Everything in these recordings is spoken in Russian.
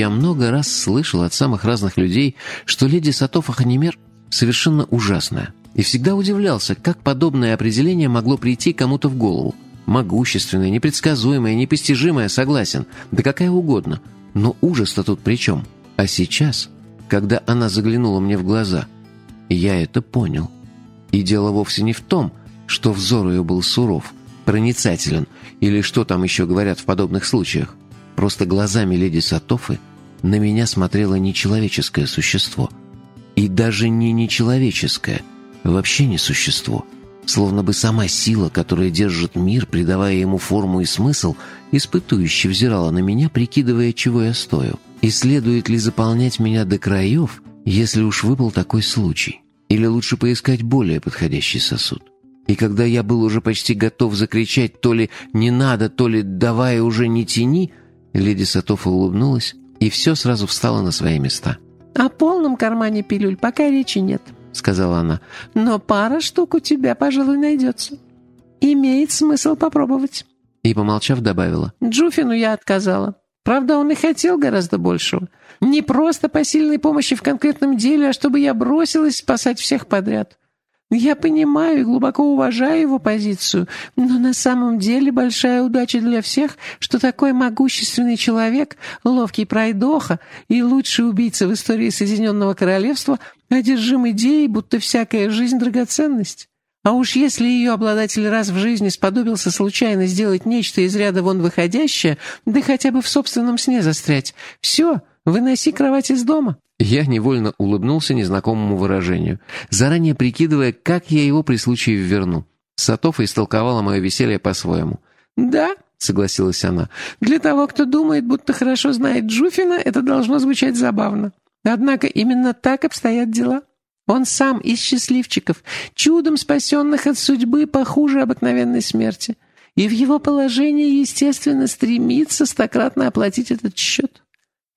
Я много раз слышал от самых разных людей, что леди Сатофа Ханимер совершенно ужасная. И всегда удивлялся, как подобное определение могло прийти кому-то в голову. Могущественная, непредсказуемая, непостижимая, согласен, да какая угодно. Но ужас-то тут при чем? А сейчас, когда она заглянула мне в глаза, я это понял. И дело вовсе не в том, что взор ее был суров, проницателен, или что там еще говорят в подобных случаях. Просто глазами леди Сатофы на меня смотрело нечеловеческое существо. И даже не нечеловеческое, вообще не существо. Словно бы сама сила, которая держит мир, придавая ему форму и смысл, испытующе взирала на меня, прикидывая, чего я стою. И следует ли заполнять меня до краев, если уж выпал такой случай? Или лучше поискать более подходящий сосуд? И когда я был уже почти готов закричать то ли «не надо», то ли «давай уже не тяни», леди Сатофа улыбнулась, и все сразу встало на свои места. «О полном кармане пилюль пока речи нет», — сказала она. «Но пара штук у тебя, пожалуй, найдется. Имеет смысл попробовать». И, помолчав, добавила. «Джуфину я отказала. Правда, он и хотел гораздо большего. Не просто посильной помощи в конкретном деле, а чтобы я бросилась спасать всех подряд. Я понимаю и глубоко уважаю его позицию, но на самом деле большая удача для всех, что такой могущественный человек, ловкий пройдоха и лучший убийца в истории Соединенного Королевства одержим идеей, будто всякая жизнь — драгоценность. А уж если ее обладатель раз в жизни сподобился случайно сделать нечто из ряда вон выходящее, да хотя бы в собственном сне застрять, все, выноси кровать из дома. Я невольно улыбнулся незнакомому выражению, заранее прикидывая, как я его при случае верну. Сатофа истолковала мое веселье по-своему. «Да», — согласилась она, — «для того, кто думает, будто хорошо знает Джуфина, это должно звучать забавно. Однако именно так обстоят дела. Он сам из счастливчиков, чудом спасенных от судьбы похуже обыкновенной смерти. И в его положении, естественно, стремится стократно оплатить этот счет.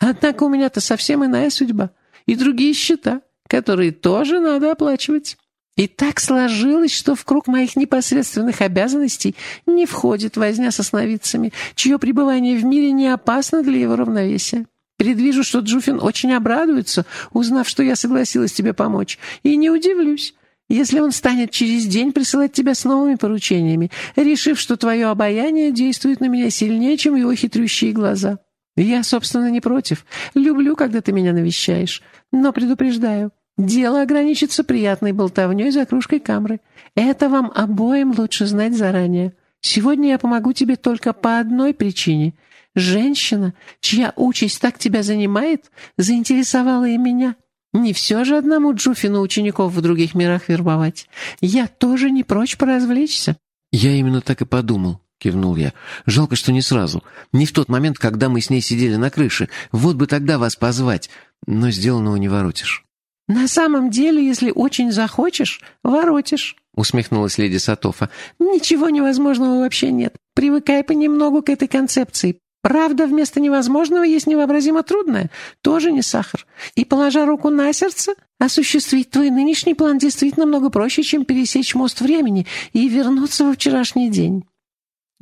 Однако у меня-то совсем иная судьба. И другие счета, которые тоже надо оплачивать. И так сложилось, что в круг моих непосредственных обязанностей не входит возня со сновидцами, чье пребывание в мире не опасно для его равновесия. Предвижу, что Джуфин очень обрадуется, узнав, что я согласилась тебе помочь. И не удивлюсь, если он станет через день присылать тебя с новыми поручениями, решив, что твое обаяние действует на меня сильнее, чем его хитрющие глаза. Я, собственно, не против. Люблю, когда ты меня навещаешь. Но предупреждаю, дело ограничится приятной болтовней за кружкой камры. Это вам обоим лучше знать заранее. Сегодня я помогу тебе только по одной причине. Женщина, чья участь так тебя занимает, заинтересовала и меня. Не все же одному Джуфину учеников в других мирах вербовать. Я тоже не прочь поразвлечься». «Я именно так и подумал», — кивнул я. «Жалко, что не сразу. Не в тот момент, когда мы с ней сидели на крыше. Вот бы тогда вас позвать. Но сделанного не воротишь». «На самом деле, если очень захочешь, воротишь», — усмехнулась леди Сатофа. «Ничего невозможного вообще нет. Привыкай понемногу к этой концепции. Правда, вместо невозможного есть невообразимо трудное. Тоже не сахар. И, положа руку на сердце, осуществить твой нынешний план действительно много проще, чем пересечь мост времени и вернуться во вчерашний день».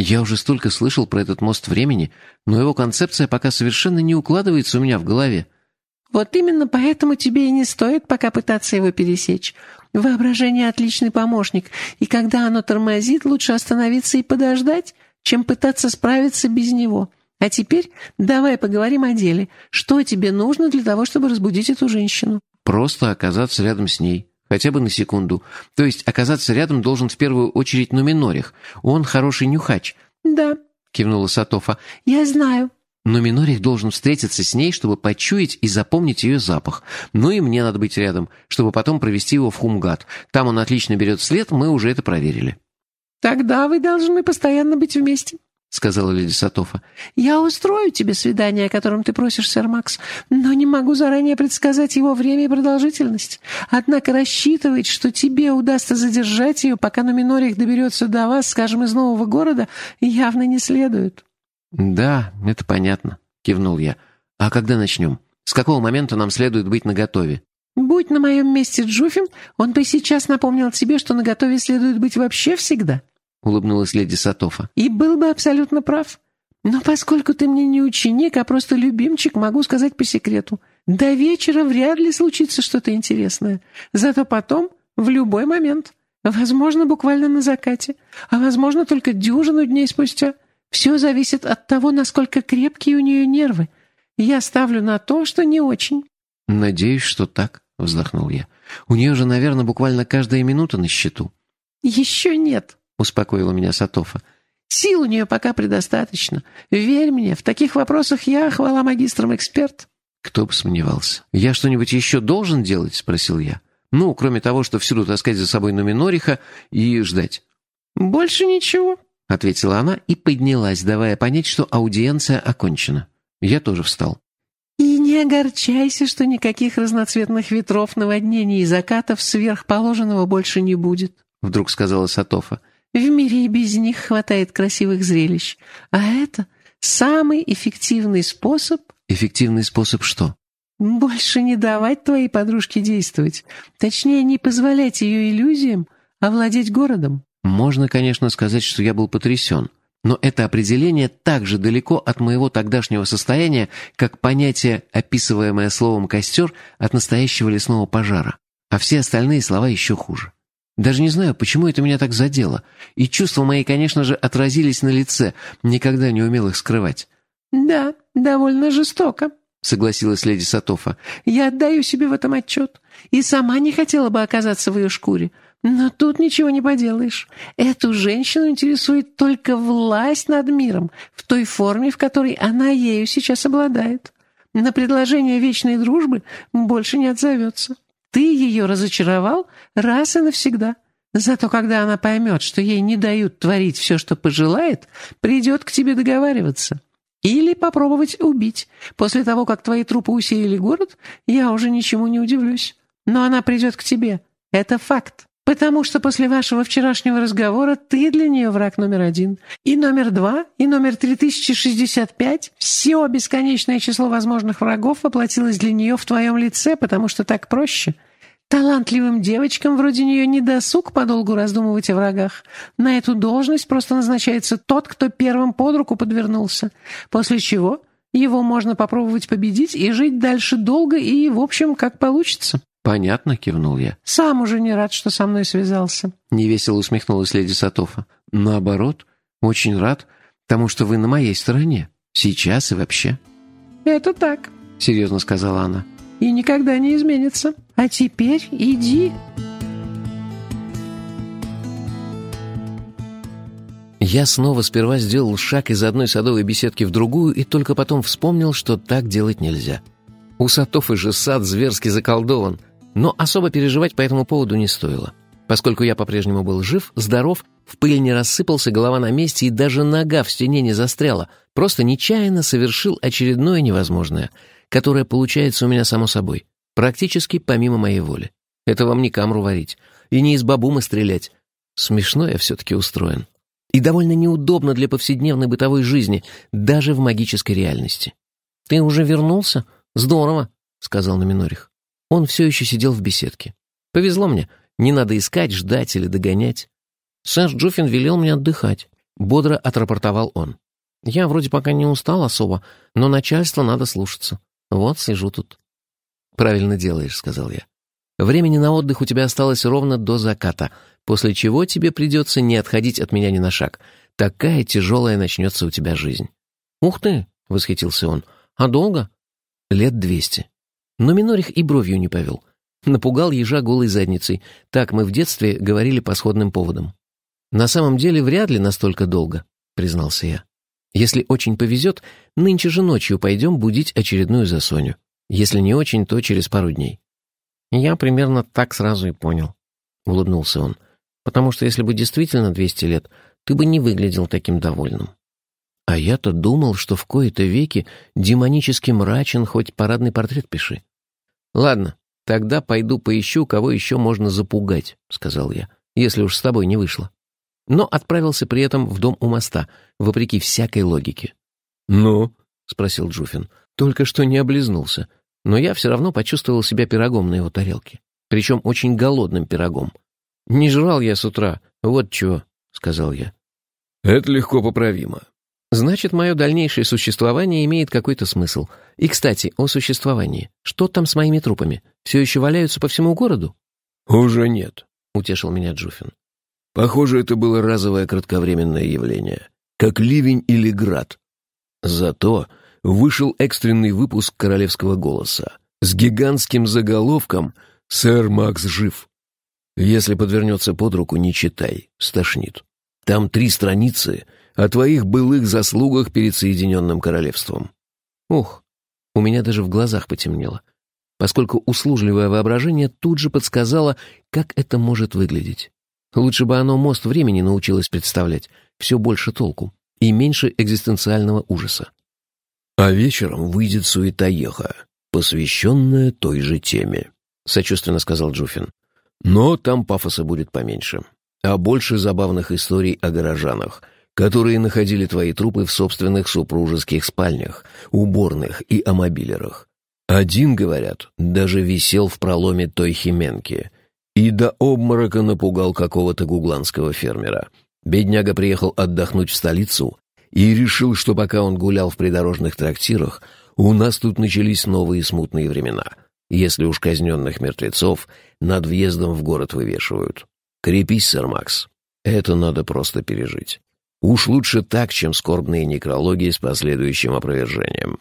Я уже столько слышал про этот мост времени, но его концепция пока совершенно не укладывается у меня в голове. Вот именно поэтому тебе и не стоит пока пытаться его пересечь. Воображение — отличный помощник, и когда оно тормозит, лучше остановиться и подождать, чем пытаться справиться без него. А теперь давай поговорим о деле. Что тебе нужно для того, чтобы разбудить эту женщину?» «Просто оказаться рядом с ней. Хотя бы на секунду. То есть оказаться рядом должен в первую очередь Нуминорих. Он хороший нюхач». «Да», — кивнула Сатофа. «Я знаю». Но Минорих должен встретиться с ней, чтобы почуять и запомнить ее запах. Ну и мне надо быть рядом, чтобы потом провести его в Хумгат. Там он отлично берет след, мы уже это проверили. «Тогда вы должны постоянно быть вместе», — сказала леди Сатофа. «Я устрою тебе свидание, о котором ты просишь, сэр Макс, но не могу заранее предсказать его время и продолжительность. Однако рассчитывать, что тебе удастся задержать ее, пока Нуминорих доберется до вас, скажем, из нового города, явно не следует». «Да, это понятно», — кивнул я. «А когда начнем? С какого момента нам следует быть наготове?» «Будь на моем месте Джуфин, он бы сейчас напомнил тебе, что наготове следует быть вообще всегда», — улыбнулась леди Сатофа. «И был бы абсолютно прав. Но поскольку ты мне не ученик, а просто любимчик, могу сказать по секрету. До вечера вряд ли случится что-то интересное. Зато потом, в любой момент, возможно, буквально на закате, а возможно, только дюжину дней спустя. Все зависит от того, насколько крепкие у нее нервы. Я ставлю на то, что не очень». «Надеюсь, что так», — вздохнул я. «У нее же, наверное, буквально каждая минута на счету». «Еще нет», — успокоила меня Сатофа. «Сил у нее пока предостаточно. Верь мне, в таких вопросах я, хвала магистрам, эксперт». Кто бы сомневался. «Я что-нибудь еще должен делать?» — спросил я. «Ну, кроме того, что всюду таскать за собой Нуминориха и ждать». «Больше ничего», — ответила она и поднялась, давая понять, что аудиенция окончена. Я тоже встал. «И не огорчайся, что никаких разноцветных ветров, наводнений и закатов сверхположенного больше не будет», — вдруг сказала Сатофа. «В мире и без них хватает красивых зрелищ. А это самый эффективный способ...» «Эффективный способ что?» «Больше не давать твоей подружке действовать. Точнее, не позволять ее иллюзиям овладеть городом». Можно, конечно, сказать, что я был потрясен. Но это определение так же далеко от моего тогдашнего состояния, как понятие, описываемое словом «костер», от настоящего лесного пожара. А все остальные слова еще хуже. Даже не знаю, почему это меня так задело. И чувства мои, конечно же, отразились на лице, никогда не умел их скрывать. «Да, довольно жестоко», — согласилась леди Сатофа. «Я отдаю себе в этом отчет. И сама не хотела бы оказаться в ее шкуре. Но тут ничего не поделаешь. Эту женщину интересует только власть над миром, в той форме, в которой она ею сейчас обладает. На предложение вечной дружбы больше не отзовется. Ты ее разочаровал раз и навсегда. Зато когда она поймет, что ей не дают творить все, что пожелает, придет к тебе договариваться. Или попробовать убить. После того, как твои трупы усеяли город, я уже ничему не удивлюсь. Но она придет к тебе. Это факт. Потому что после вашего вчерашнего разговора ты для нее враг номер один. И номер два, и номер 3065, все бесконечное число возможных врагов воплотилось для нее в твоем лице, потому что так проще. Талантливым девочкам вроде нее не досуг подолгу раздумывать о врагах. На эту должность просто назначается тот, кто первым под руку подвернулся. После чего его можно попробовать победить и жить дальше долго и, в общем, как получится. «Понятно», — кивнул я. «Сам уже не рад, что со мной связался», — невесело усмехнулась леди Сатофа. «Наоборот, очень рад тому, что вы на моей стороне. Сейчас и вообще». «Это так», — серьезно сказала она. «И никогда не изменится. А теперь иди». Я снова сперва сделал шаг из одной садовой беседки в другую и только потом вспомнил, что так делать нельзя. У Сатофы же сад зверски заколдован — но особо переживать по этому поводу не стоило. Поскольку я по-прежнему был жив, здоров, в пыль не рассыпался, голова на месте и даже нога в стене не застряла, просто нечаянно совершил очередное невозможное, которое получается у меня само собой, практически помимо моей воли. Это вам не камру варить и не из бабумы стрелять. Смешно я все-таки устроен. И довольно неудобно для повседневной бытовой жизни, даже в магической реальности. «Ты уже вернулся? Здорово», — сказал Номинорих. Он все еще сидел в беседке. Повезло мне, не надо искать, ждать или догонять. Сэш Джуффин велел мне отдыхать. Бодро отрапортовал он. Я вроде пока не устал особо, но начальство надо слушаться. Вот сижу тут. «Правильно делаешь», — сказал я. «Времени на отдых у тебя осталось ровно до заката, после чего тебе придется не отходить от меня ни на шаг. Такая тяжелая начнется у тебя жизнь». «Ух ты!» — восхитился он. «А долго?» «Лет двести». Но Минорих и бровью не повел. Напугал ежа голой задницей. Так мы в детстве говорили по сходным поводам. «На самом деле вряд ли настолько долго», — признался я. «Если очень повезет, нынче же ночью пойдем будить очередную засоню. Если не очень, то через пару дней». «Я примерно так сразу и понял», — улыбнулся он. «Потому что если бы действительно 200 лет, ты бы не выглядел таким довольным». А я-то думал, что в кои-то веки демонически мрачен, хоть парадный портрет пиши. «Ладно, тогда пойду поищу, кого еще можно запугать», — сказал я, «если уж с тобой не вышло». Но отправился при этом в дом у моста, вопреки всякой логике. «Ну?» — спросил Джуфин. Только что не облизнулся, но я все равно почувствовал себя пирогом на его тарелке. Причем очень голодным пирогом. «Не жрал я с утра, вот чего», — сказал я. «Это легко поправимо. Значит, мое дальнейшее существование имеет какой-то смысл. И, кстати, о существовании. Что там с моими трупами? Все еще валяются по всему городу? Уже нет, — утешил меня Джуфин. Похоже, это было разовое кратковременное явление, как ливень или град. Зато вышел экстренный выпуск «Королевского голоса» с гигантским заголовком «Сэр Макс жив». Если подвернется под руку, не читай, стошнит. Там три страницы о твоих былых заслугах перед Соединенным Королевством. Ух, у меня даже в глазах потемнело, поскольку услужливое воображение тут же подсказало, как это может выглядеть. Лучше бы оно мост времени научилось представлять, все больше толку и меньше экзистенциального ужаса. А вечером выйдет суета-еха, посвященная той же теме, — сочувственно сказал Джуфин. Но там пафоса будет поменьше, а больше забавных историй о горожанах, которые находили твои трупы в собственных супружеских спальнях, уборных и амобилерах. Один, говорят, даже висел в проломе той хименки и до обморока напугал какого-то гугланского фермера. Бедняга приехал отдохнуть в столицу и решил, что пока он гулял в придорожных трактирах, у нас тут начались новые смутные времена, если уж казненных мертвецов над въездом в город вывешивают. Крепись, сэр Макс, это надо просто пережить. Уж лучше так, чем скорбные некрологии с последующим опровержением.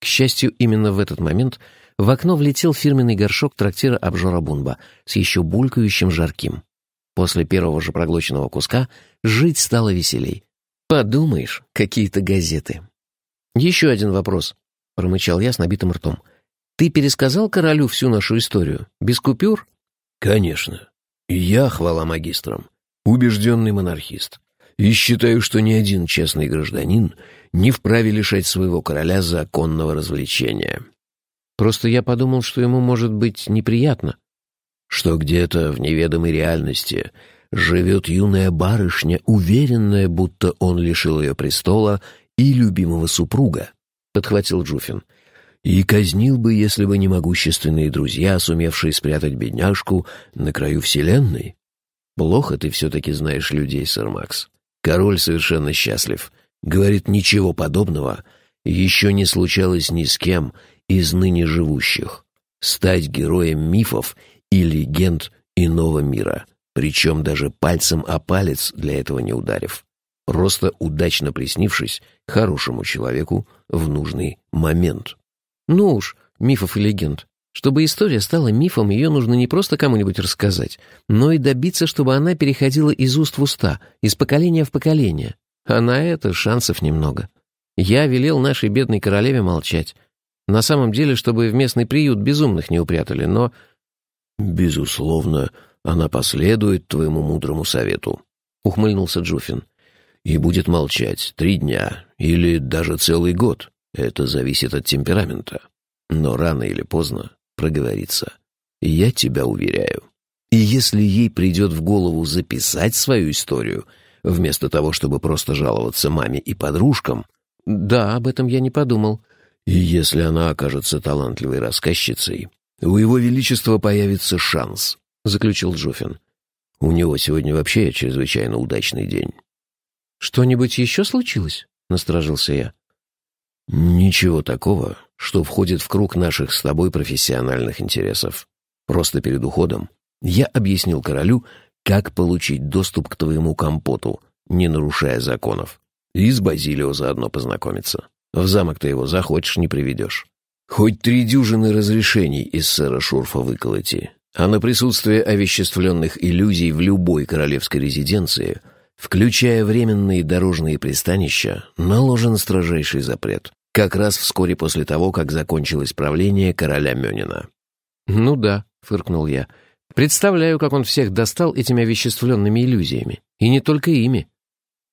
К счастью, именно в этот момент в окно влетел фирменный горшок трактира обжора Бунба с еще булькающим жарким. После первого же проглоченного куска жить стало веселей. Подумаешь, какие-то газеты. «Еще один вопрос», — промычал я с набитым ртом. «Ты пересказал королю всю нашу историю? Без купюр?» «Конечно. Я, хвала магистрам, убежденный монархист, и считаю, что ни один честный гражданин не вправе лишать своего короля законного развлечения». «Просто я подумал, что ему может быть неприятно». «Что где-то в неведомой реальности живет юная барышня, уверенная, будто он лишил ее престола и любимого супруга», — подхватил Джуфин. «И казнил бы, если бы не могущественные друзья, сумевшие спрятать бедняжку на краю вселенной. Плохо ты все-таки знаешь людей, сэр Макс. Король совершенно счастлив. Говорит, ничего подобного еще не случалось ни с кем из ныне живущих. Стать героем мифов и легенд иного мира» причем даже пальцем о палец для этого не ударив, просто удачно приснившись хорошему человеку в нужный момент. Ну уж, мифов и легенд. Чтобы история стала мифом, ее нужно не просто кому-нибудь рассказать, но и добиться, чтобы она переходила из уст в уста, из поколения в поколение. А на это шансов немного. Я велел нашей бедной королеве молчать. На самом деле, чтобы в местный приют безумных не упрятали, но... «Безусловно, она последует твоему мудрому совету», — ухмыльнулся Джуфин. «И будет молчать три дня или даже целый год. Это зависит от темперамента. Но рано или поздно проговорится. Я тебя уверяю. И если ей придет в голову записать свою историю, вместо того, чтобы просто жаловаться маме и подружкам... Да, об этом я не подумал. И если она окажется талантливой рассказчицей, у его величества появится шанс заключил Джуфин. «У него сегодня вообще чрезвычайно удачный день». «Что-нибудь еще случилось?» — насторожился я. «Ничего такого, что входит в круг наших с тобой профессиональных интересов. Просто перед уходом я объяснил королю, как получить доступ к твоему компоту, не нарушая законов. И с Базилио заодно познакомиться. В замок ты его захочешь, не приведешь. Хоть три дюжины разрешений из сэра Шурфа выколоти, а на присутствие овеществленных иллюзий в любой королевской резиденции, включая временные дорожные пристанища, наложен строжайший запрет, как раз вскоре после того, как закончилось правление короля Мёнина. «Ну да», — фыркнул я, — «представляю, как он всех достал этими овеществленными иллюзиями. И не только ими».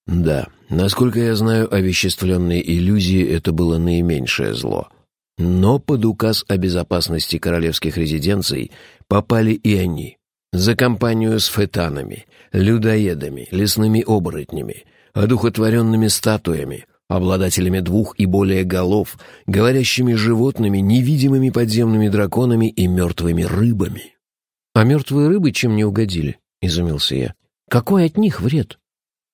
«Да, насколько я знаю, овеществленные иллюзии — это было наименьшее зло». Но под указ о безопасности королевских резиденций попали и они. За компанию с фетанами, людоедами, лесными оборотнями, одухотворенными статуями, обладателями двух и более голов, говорящими животными, невидимыми подземными драконами и мертвыми рыбами. «А мертвые рыбы чем не угодили?» — изумился я. «Какой от них вред?»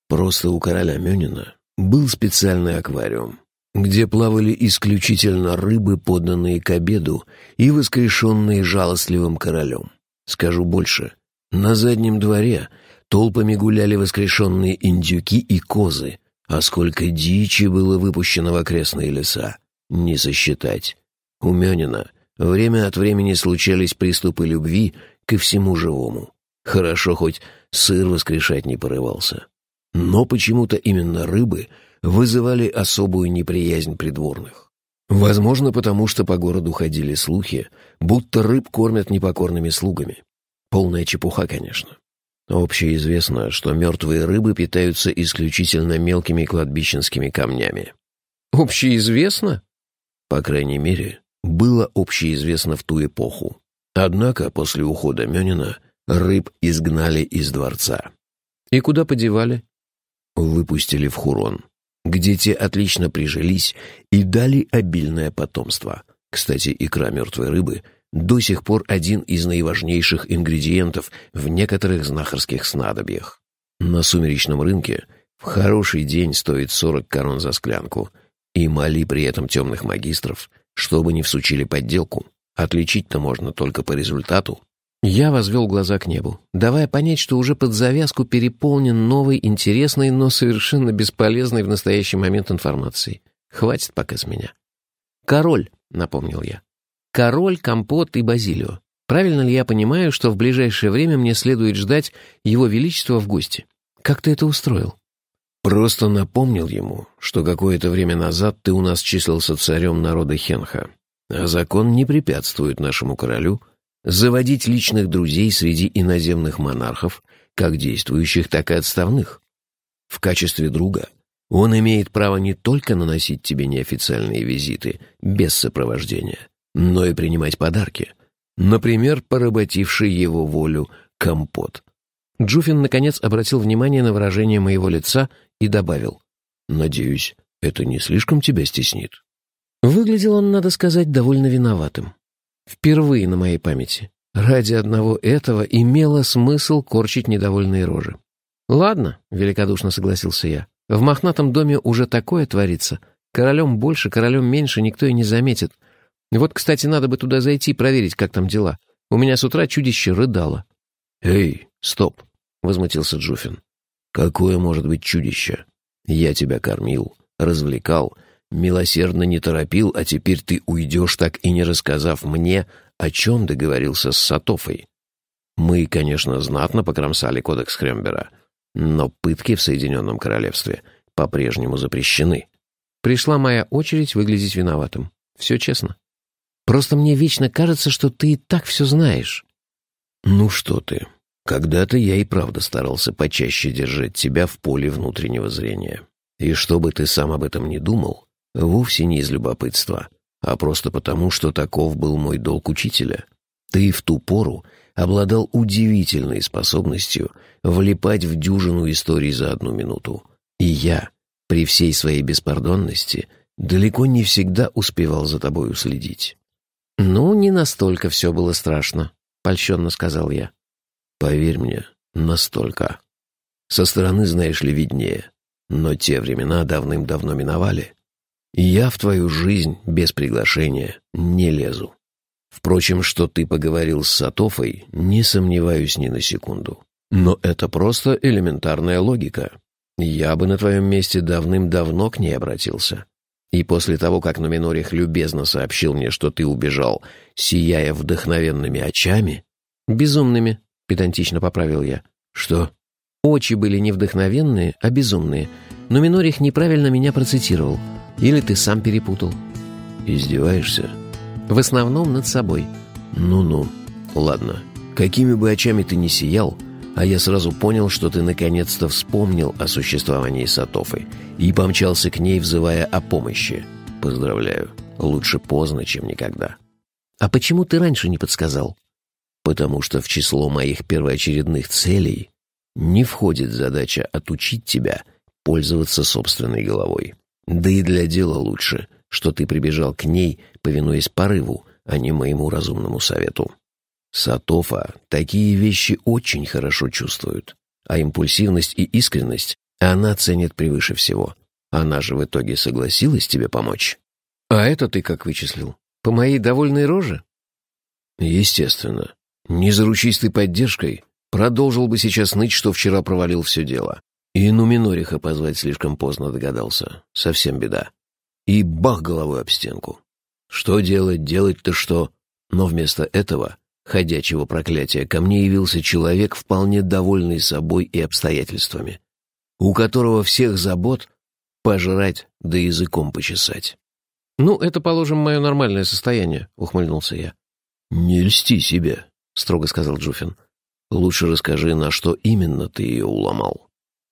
«Просто у короля Мюнина был специальный аквариум, где плавали исключительно рыбы, подданные к обеду и воскрешенные жалостливым королем. Скажу больше, на заднем дворе толпами гуляли воскрешенные индюки и козы, а сколько дичи было выпущено в окрестные леса, не сосчитать. У Мёнина время от времени случались приступы любви ко всему живому. Хорошо, хоть сыр воскрешать не порывался. Но почему-то именно рыбы вызывали особую неприязнь придворных. Возможно, потому что по городу ходили слухи, будто рыб кормят непокорными слугами. Полная чепуха, конечно. Общеизвестно, что мертвые рыбы питаются исключительно мелкими кладбищенскими камнями. Общеизвестно? По крайней мере, было общеизвестно в ту эпоху. Однако после ухода Мёнина рыб изгнали из дворца. И куда подевали? Выпустили в Хурон, где те отлично прижились и дали обильное потомство. Кстати, икра мертвой рыбы до сих пор один из наиважнейших ингредиентов в некоторых знахарских снадобьях. На сумеречном рынке в хороший день стоит 40 корон за склянку, и моли при этом темных магистров, чтобы не всучили подделку. Отличить-то можно только по результату. Я возвел глаза к небу, давая понять, что уже под завязку переполнен новой, интересной, но совершенно бесполезной в настоящий момент информацией. Хватит пока с меня. «Король», — напомнил я. «Король, компот и базилио. Правильно ли я понимаю, что в ближайшее время мне следует ждать его величества в гости? Как ты это устроил?» Просто напомнил ему, что какое-то время назад ты у нас числился царем народа Хенха, а закон не препятствует нашему королю заводить личных друзей среди иноземных монархов, как действующих, так и отставных. В качестве друга он имеет право не только наносить тебе неофициальные визиты без сопровождения, но и принимать подарки, например, поработивший его волю компот. Джуфин, наконец, обратил внимание на выражение моего лица и добавил. «Надеюсь, это не слишком тебя стеснит?» Выглядел он, надо сказать, довольно виноватым. Впервые на моей памяти. Ради одного этого имело смысл корчить недовольные рожи. «Ладно», — великодушно согласился я. «В мохнатом доме уже такое творится. Королем больше, королем меньше никто и не заметит. Вот, кстати, надо бы туда зайти, проверить, как там дела. У меня с утра чудище рыдало». «Эй, стоп!» — возмутился Джуфин. «Какое может быть чудище? Я тебя кормил, развлекал, милосердно не торопил, а теперь ты уйдешь, так и не рассказав мне, о чем договорился с Сатофой. Мы, конечно, знатно покромсали кодекс Хрембера, но пытки в Соединенном Королевстве по-прежнему запрещены». Пришла моя очередь выглядеть виноватым. Все честно. Просто мне вечно кажется, что ты и так все знаешь. «Ну что ты, когда-то я и правда старался почаще держать тебя в поле внутреннего зрения. И чтобы ты сам об этом не думал, вовсе не из любопытства, а просто потому, что таков был мой долг учителя. Ты в ту пору обладал удивительной способностью влипать в дюжину историй за одну минуту. И я, при всей своей беспардонности, далеко не всегда успевал за тобой уследить. «Ну, не настолько все было страшно», — польщенно сказал я. Поверь мне, настолько. Со стороны, знаешь ли, виднее. Но те времена давным-давно миновали. Я в твою жизнь без приглашения не лезу. Впрочем, что ты поговорил с Сатофой, не сомневаюсь ни на секунду. Но это просто элементарная логика. Я бы на твоем месте давным-давно к ней обратился. И после того, как Нуминорих любезно сообщил мне, что ты убежал, сияя вдохновенными очами... Безумными, педантично поправил я. «Что?» «Очи были не вдохновенные, а безумные. Но Минорих неправильно меня процитировал. Или ты сам перепутал». «Издеваешься?» «В основном над собой». «Ну-ну. Ладно. Какими бы очами ты ни сиял, а я сразу понял, что ты наконец-то вспомнил о существовании Сатофы и помчался к ней, взывая о помощи. Поздравляю. Лучше поздно, чем никогда». «А почему ты раньше не подсказал?» потому что в число моих первоочередных целей не входит задача отучить тебя пользоваться собственной головой. Да и для дела лучше, что ты прибежал к ней, повинуясь порыву, а не моему разумному совету. Сатофа такие вещи очень хорошо чувствует, а импульсивность и искренность она ценит превыше всего. Она же в итоге согласилась тебе помочь. А это ты как вычислил? По моей довольной роже? Естественно. Не заручись ты поддержкой, продолжил бы сейчас ныть, что вчера провалил все дело. И Нуминориха позвать слишком поздно догадался. Совсем беда. И бах головой об стенку. Что делать, делать-то что? Но вместо этого, ходячего проклятия, ко мне явился человек, вполне довольный собой и обстоятельствами, у которого всех забот пожрать да языком почесать. «Ну, это, положим, мое нормальное состояние», — ухмыльнулся я. «Не льсти себе», — строго сказал Джуфин. «Лучше расскажи, на что именно ты ее уломал».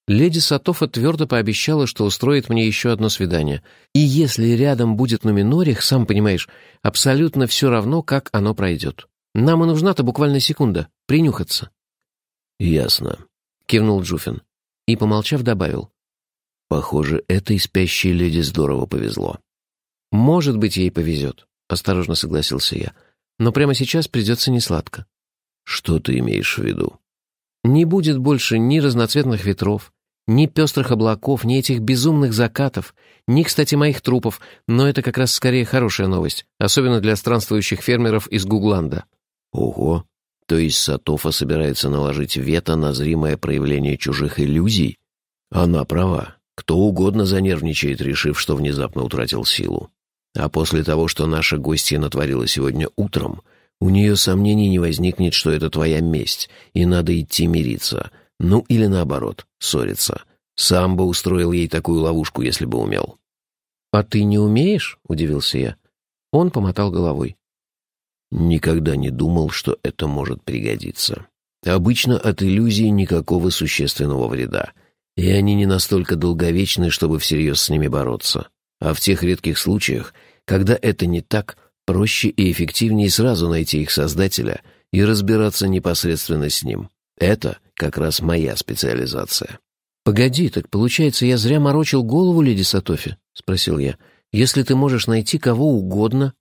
Леди Сатофа твердо пообещала, что устроит мне еще одно свидание. И если рядом будет Нуминорих, сам понимаешь, абсолютно все равно, как оно пройдет. Нам и нужна-то буквально секунда. Принюхаться. «Ясно», — кивнул Джуфин. И, помолчав, добавил. «Похоже, этой спящей леди здорово повезло». «Может быть, ей повезет», — осторожно согласился я. «Но прямо сейчас придется несладко». «Что ты имеешь в виду?» «Не будет больше ни разноцветных ветров, ни пестрых облаков, ни этих безумных закатов, ни, кстати, моих трупов, но это как раз скорее хорошая новость, особенно для странствующих фермеров из Гугланда. Ого, то есть Сатофа собирается наложить вето на зримое проявление чужих иллюзий? Она права. Кто угодно занервничает, решив, что внезапно утратил силу. А после того, что наша гостья натворила сегодня утром, у нее сомнений не возникнет, что это твоя месть, и надо идти мириться — ну или наоборот, ссориться. Сам бы устроил ей такую ловушку, если бы умел. «А ты не умеешь?» — удивился я. Он помотал головой. Никогда не думал, что это может пригодиться. Обычно от иллюзий никакого существенного вреда, и они не настолько долговечны, чтобы всерьез с ними бороться. А в тех редких случаях, когда это не так, проще и эффективнее сразу найти их создателя и разбираться непосредственно с ним. Это как раз моя специализация. «Погоди, так получается, я зря морочил голову леди Сатофи?» — спросил я. «Если ты можешь найти кого угодно...»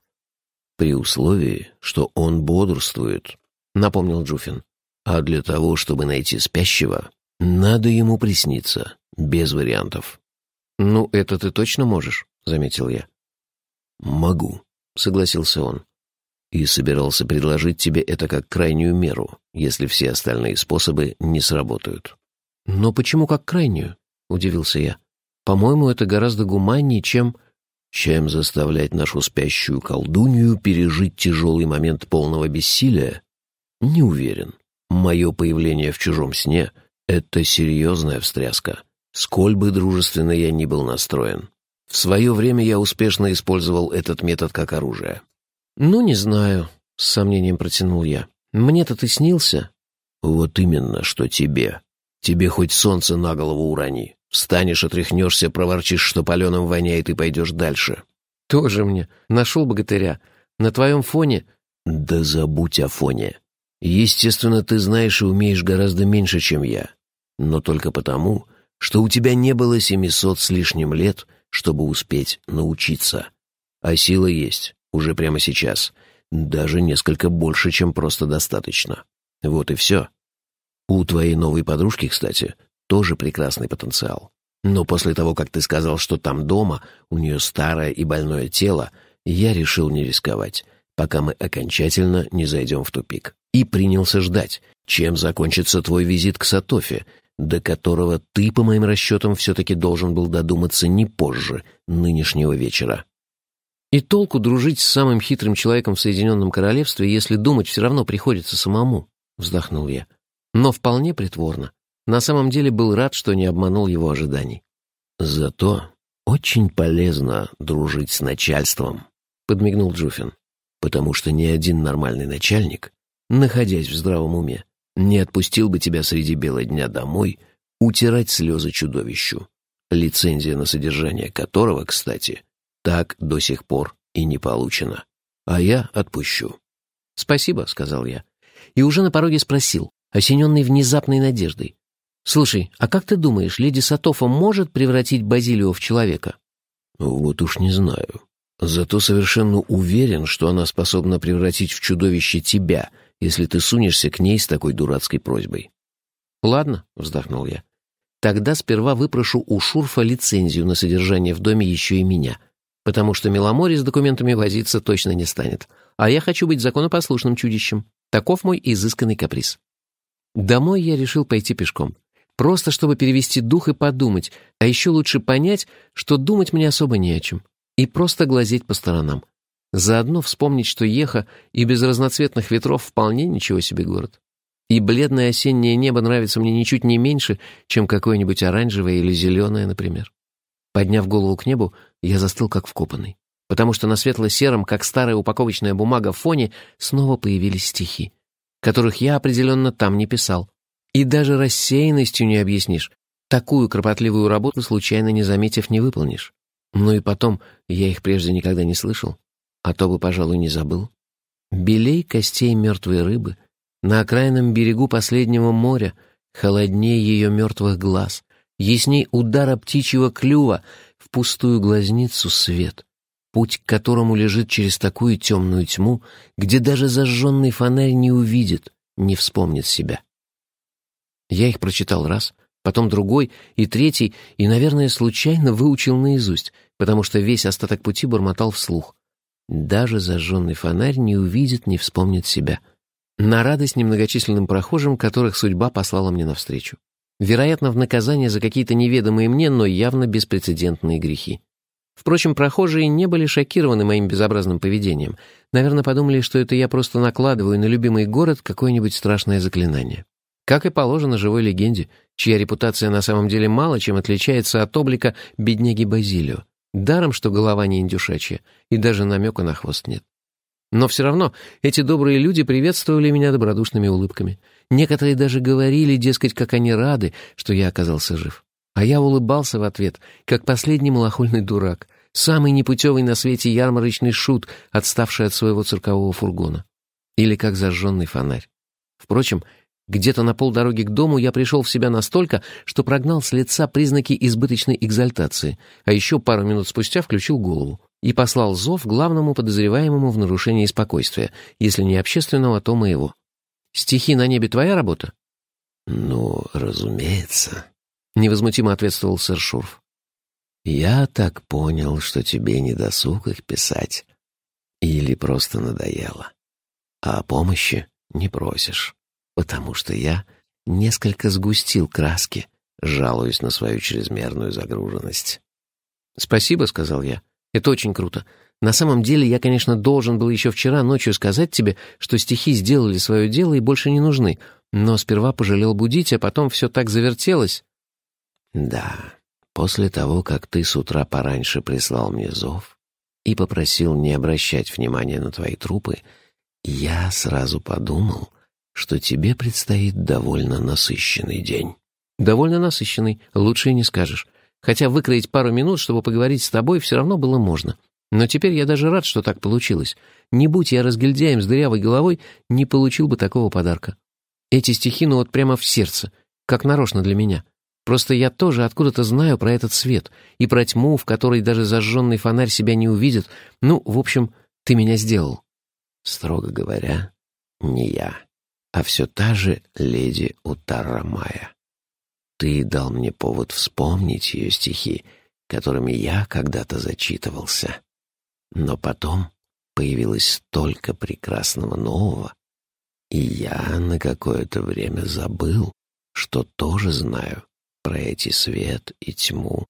«При условии, что он бодрствует», — напомнил Джуфин. «А для того, чтобы найти спящего, надо ему присниться, без вариантов». «Ну, это ты точно можешь?» — заметил я. «Могу», — согласился он и собирался предложить тебе это как крайнюю меру, если все остальные способы не сработают». «Но почему как крайнюю?» — удивился я. «По-моему, это гораздо гуманнее, чем...» «Чем заставлять нашу спящую колдунью пережить тяжелый момент полного бессилия? Не уверен. Мое появление в чужом сне — это серьезная встряска, сколь бы дружественно я ни был настроен. В свое время я успешно использовал этот метод как оружие. «Ну, не знаю», — с сомнением протянул я. «Мне-то ты снился?» «Вот именно, что тебе. Тебе хоть солнце на голову урони. Встанешь, отряхнешься, проворчишь, что паленым воняет, и пойдешь дальше». «Тоже мне. Нашел богатыря. На твоем фоне...» «Да забудь о фоне. Естественно, ты знаешь и умеешь гораздо меньше, чем я. Но только потому, что у тебя не было семисот с лишним лет, чтобы успеть научиться. А сила есть уже прямо сейчас. Даже несколько больше, чем просто достаточно. Вот и все. У твоей новой подружки, кстати, тоже прекрасный потенциал. Но после того, как ты сказал, что там дома, у нее старое и больное тело, я решил не рисковать, пока мы окончательно не зайдем в тупик. И принялся ждать, чем закончится твой визит к Сатофе, до которого ты, по моим расчетам, все-таки должен был додуматься не позже нынешнего вечера. И толку дружить с самым хитрым человеком в Соединенном Королевстве, если думать все равно приходится самому, вздохнул я. Но вполне притворно. На самом деле был рад, что не обманул его ожиданий. Зато очень полезно дружить с начальством, подмигнул Джуфин, потому что ни один нормальный начальник, находясь в здравом уме, не отпустил бы тебя среди бела дня домой утирать слезы чудовищу, лицензия на содержание которого, кстати, так до сих пор и не получено. А я отпущу. «Спасибо», — сказал я. И уже на пороге спросил, осененный внезапной надеждой. «Слушай, а как ты думаешь, леди Сатофа может превратить Базилио в человека?» «Вот уж не знаю. Зато совершенно уверен, что она способна превратить в чудовище тебя, если ты сунешься к ней с такой дурацкой просьбой». «Ладно», — вздохнул я. Тогда сперва выпрошу у Шурфа лицензию на содержание в доме еще и меня, потому что Меломори с документами возиться точно не станет. А я хочу быть законопослушным чудищем. Таков мой изысканный каприз. Домой я решил пойти пешком. Просто чтобы перевести дух и подумать, а еще лучше понять, что думать мне особо не о чем. И просто глазеть по сторонам. Заодно вспомнить, что Еха и без разноцветных ветров вполне ничего себе город. И бледное осеннее небо нравится мне ничуть не меньше, чем какое-нибудь оранжевое или зеленое, например. Подняв голову к небу, я застыл как вкопанный, потому что на светло-сером, как старая упаковочная бумага в фоне, снова появились стихи, которых я определенно там не писал. И даже рассеянностью не объяснишь. Такую кропотливую работу, случайно не заметив, не выполнишь. Ну и потом, я их прежде никогда не слышал, а то бы, пожалуй, не забыл. Белей костей мертвой рыбы — на окраинном берегу последнего моря, холоднее ее мертвых глаз, ясней удара птичьего клюва, в пустую глазницу свет, путь к которому лежит через такую темную тьму, где даже зажженный фонарь не увидит, не вспомнит себя. Я их прочитал раз, потом другой и третий, и, наверное, случайно выучил наизусть, потому что весь остаток пути бормотал вслух. Даже зажженный фонарь не увидит, не вспомнит себя — на радость немногочисленным прохожим, которых судьба послала мне навстречу. Вероятно, в наказание за какие-то неведомые мне, но явно беспрецедентные грехи. Впрочем, прохожие не были шокированы моим безобразным поведением. Наверное, подумали, что это я просто накладываю на любимый город какое-нибудь страшное заклинание. Как и положено живой легенде, чья репутация на самом деле мало чем отличается от облика бедняги Базилио. Даром, что голова не индюшачья, и даже намека на хвост нет. Но все равно эти добрые люди приветствовали меня добродушными улыбками. Некоторые даже говорили, дескать, как они рады, что я оказался жив. А я улыбался в ответ, как последний малохольный дурак, самый непутевый на свете ярмарочный шут, отставший от своего циркового фургона. Или как зажженный фонарь. Впрочем, где-то на полдороги к дому я пришел в себя настолько, что прогнал с лица признаки избыточной экзальтации, а еще пару минут спустя включил голову и послал зов главному подозреваемому в нарушении спокойствия, если не общественного, то моего. «Стихи на небе твоя работа?» «Ну, разумеется», — невозмутимо ответствовал сэр Шурф. «Я так понял, что тебе не досуг их писать. Или просто надоело. А помощи не просишь, потому что я несколько сгустил краски, жалуясь на свою чрезмерную загруженность». «Спасибо», — сказал я. Это очень круто. На самом деле, я, конечно, должен был еще вчера ночью сказать тебе, что стихи сделали свое дело и больше не нужны, но сперва пожалел будить, а потом все так завертелось. Да, после того, как ты с утра пораньше прислал мне зов и попросил не обращать внимания на твои трупы, я сразу подумал, что тебе предстоит довольно насыщенный день. Довольно насыщенный, лучше и не скажешь. Хотя выкроить пару минут, чтобы поговорить с тобой, все равно было можно. Но теперь я даже рад, что так получилось. Не будь я разгильдяем с дырявой головой, не получил бы такого подарка. Эти стихи, ну вот прямо в сердце, как нарочно для меня. Просто я тоже откуда-то знаю про этот свет и про тьму, в которой даже зажженный фонарь себя не увидит. Ну, в общем, ты меня сделал. Строго говоря, не я, а все та же леди Утарамая. Ты дал мне повод вспомнить ее стихи, которыми я когда-то зачитывался. Но потом появилось столько прекрасного нового, и я на какое-то время забыл, что тоже знаю про эти свет и тьму,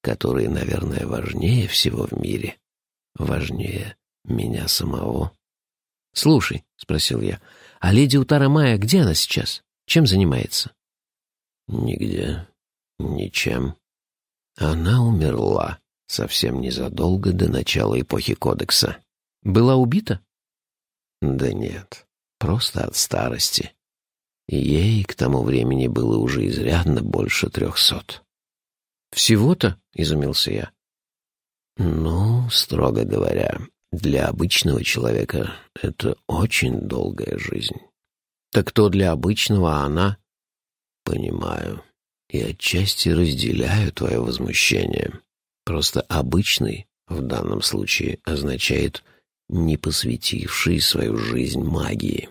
которые, наверное, важнее всего в мире, важнее меня самого. «Слушай», — спросил я, — «а леди Утара Майя где она сейчас? Чем занимается?» Нигде. Ничем. Она умерла совсем незадолго до начала эпохи Кодекса. Была убита? Да нет, просто от старости. Ей к тому времени было уже изрядно больше трехсот. «Всего-то?» — изумился я. «Ну, строго говоря, для обычного человека это очень долгая жизнь». «Так кто для обычного, она?» Понимаю. И отчасти разделяю твое возмущение. Просто обычный в данном случае означает не посвятивший свою жизнь магии.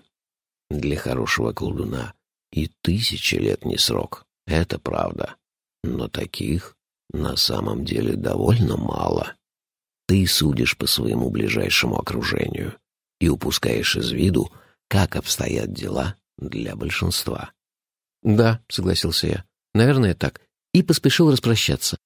Для хорошего колдуна и тысячи лет не срок. Это правда. Но таких на самом деле довольно мало. Ты судишь по своему ближайшему окружению и упускаешь из виду, как обстоят дела для большинства. «Да», — согласился я, — «наверное, так». И поспешил распрощаться.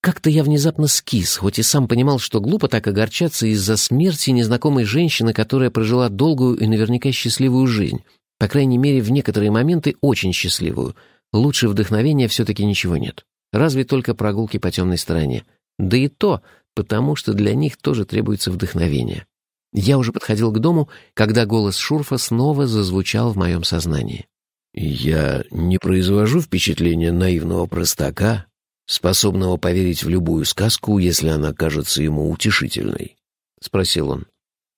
Как-то я внезапно скис, хоть и сам понимал, что глупо так огорчаться из-за смерти незнакомой женщины, которая прожила долгую и наверняка счастливую жизнь. По крайней мере, в некоторые моменты очень счастливую. Лучше вдохновения все-таки ничего нет. Разве только прогулки по темной стороне. Да и то, потому что для них тоже требуется вдохновение. Я уже подходил к дому, когда голос Шурфа снова зазвучал в моем сознании. «Я не произвожу впечатления наивного простака, способного поверить в любую сказку, если она кажется ему утешительной?» — спросил он.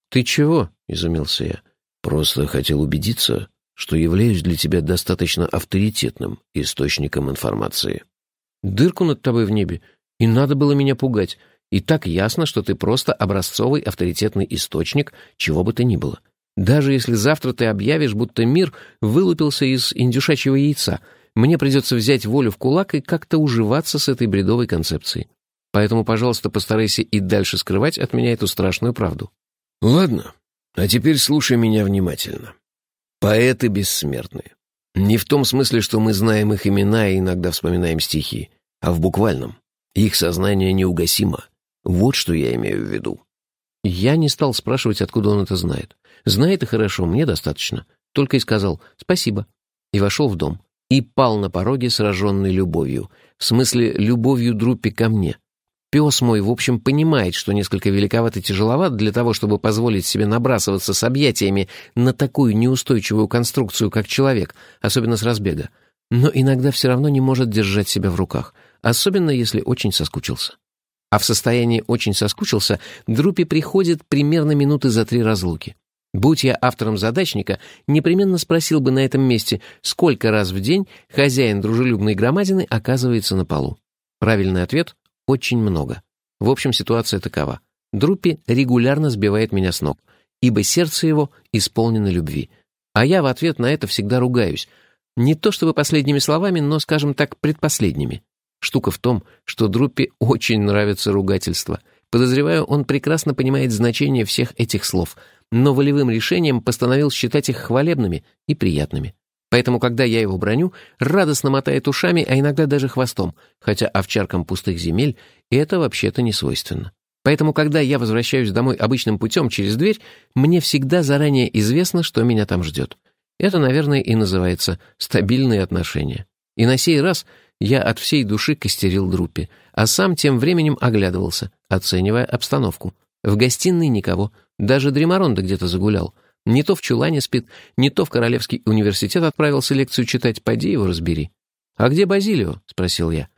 «Ты чего?» — изумился я. «Просто хотел убедиться, что являюсь для тебя достаточно авторитетным источником информации». «Дырку над тобой в небе, и надо было меня пугать. И так ясно, что ты просто образцовый авторитетный источник, чего бы то ни было. Даже если завтра ты объявишь, будто мир вылупился из индюшачьего яйца — мне придется взять волю в кулак и как-то уживаться с этой бредовой концепцией. Поэтому, пожалуйста, постарайся и дальше скрывать от меня эту страшную правду. Ладно, а теперь слушай меня внимательно. Поэты бессмертные. Не в том смысле, что мы знаем их имена и иногда вспоминаем стихи, а в буквальном. Их сознание неугасимо. Вот что я имею в виду. Я не стал спрашивать, откуда он это знает. Знает и хорошо, мне достаточно. Только и сказал «спасибо» и вошел в дом и пал на пороге, сраженный любовью. В смысле, любовью Друппи ко мне. Пес мой, в общем, понимает, что несколько великоват и тяжеловат для того, чтобы позволить себе набрасываться с объятиями на такую неустойчивую конструкцию, как человек, особенно с разбега. Но иногда все равно не может держать себя в руках, особенно если очень соскучился. А в состоянии «очень соскучился» Друппи приходит примерно минуты за три разлуки. Будь я автором задачника, непременно спросил бы на этом месте, сколько раз в день хозяин дружелюбной громадины оказывается на полу. Правильный ответ — очень много. В общем, ситуация такова. Друппи регулярно сбивает меня с ног, ибо сердце его исполнено любви. А я в ответ на это всегда ругаюсь. Не то чтобы последними словами, но, скажем так, предпоследними. Штука в том, что Друппи очень нравится ругательство. Подозреваю, он прекрасно понимает значение всех этих слов — но волевым решением постановил считать их хвалебными и приятными. Поэтому, когда я его броню, радостно мотает ушами, а иногда даже хвостом, хотя овчаркам пустых земель это вообще-то не свойственно. Поэтому, когда я возвращаюсь домой обычным путем через дверь, мне всегда заранее известно, что меня там ждет. Это, наверное, и называется стабильные отношения. И на сей раз я от всей души костерил Друппи, а сам тем временем оглядывался, оценивая обстановку. В гостиной никого, даже Дримаронда где-то загулял. Не то в чулане спит, не то в Королевский университет отправился лекцию читать, пойди его разбери. «А где Базилио?» — спросил я.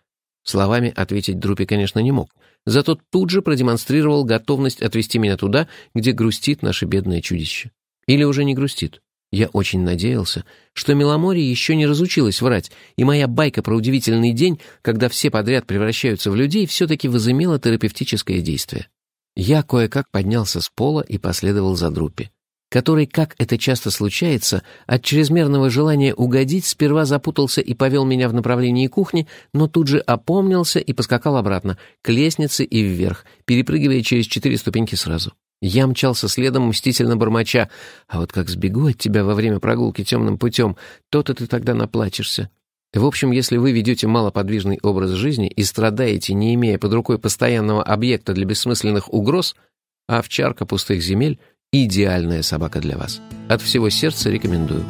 Словами ответить Друпи, конечно, не мог. Зато тут же продемонстрировал готовность отвезти меня туда, где грустит наше бедное чудище. Или уже не грустит. Я очень надеялся, что Меломорье еще не разучилась врать, и моя байка про удивительный день, когда все подряд превращаются в людей, все-таки возымела терапевтическое действие. Я кое-как поднялся с пола и последовал за Друппи, который, как это часто случается, от чрезмерного желания угодить сперва запутался и повел меня в направлении кухни, но тут же опомнился и поскакал обратно, к лестнице и вверх, перепрыгивая через четыре ступеньки сразу. Я мчался следом, мстительно бормоча. «А вот как сбегу от тебя во время прогулки темным путем, то-то ты тогда наплачешься. В общем, если вы ведете малоподвижный образ жизни и страдаете, не имея под рукой постоянного объекта для бессмысленных угроз, овчарка пустых земель — идеальная собака для вас. От всего сердца рекомендую.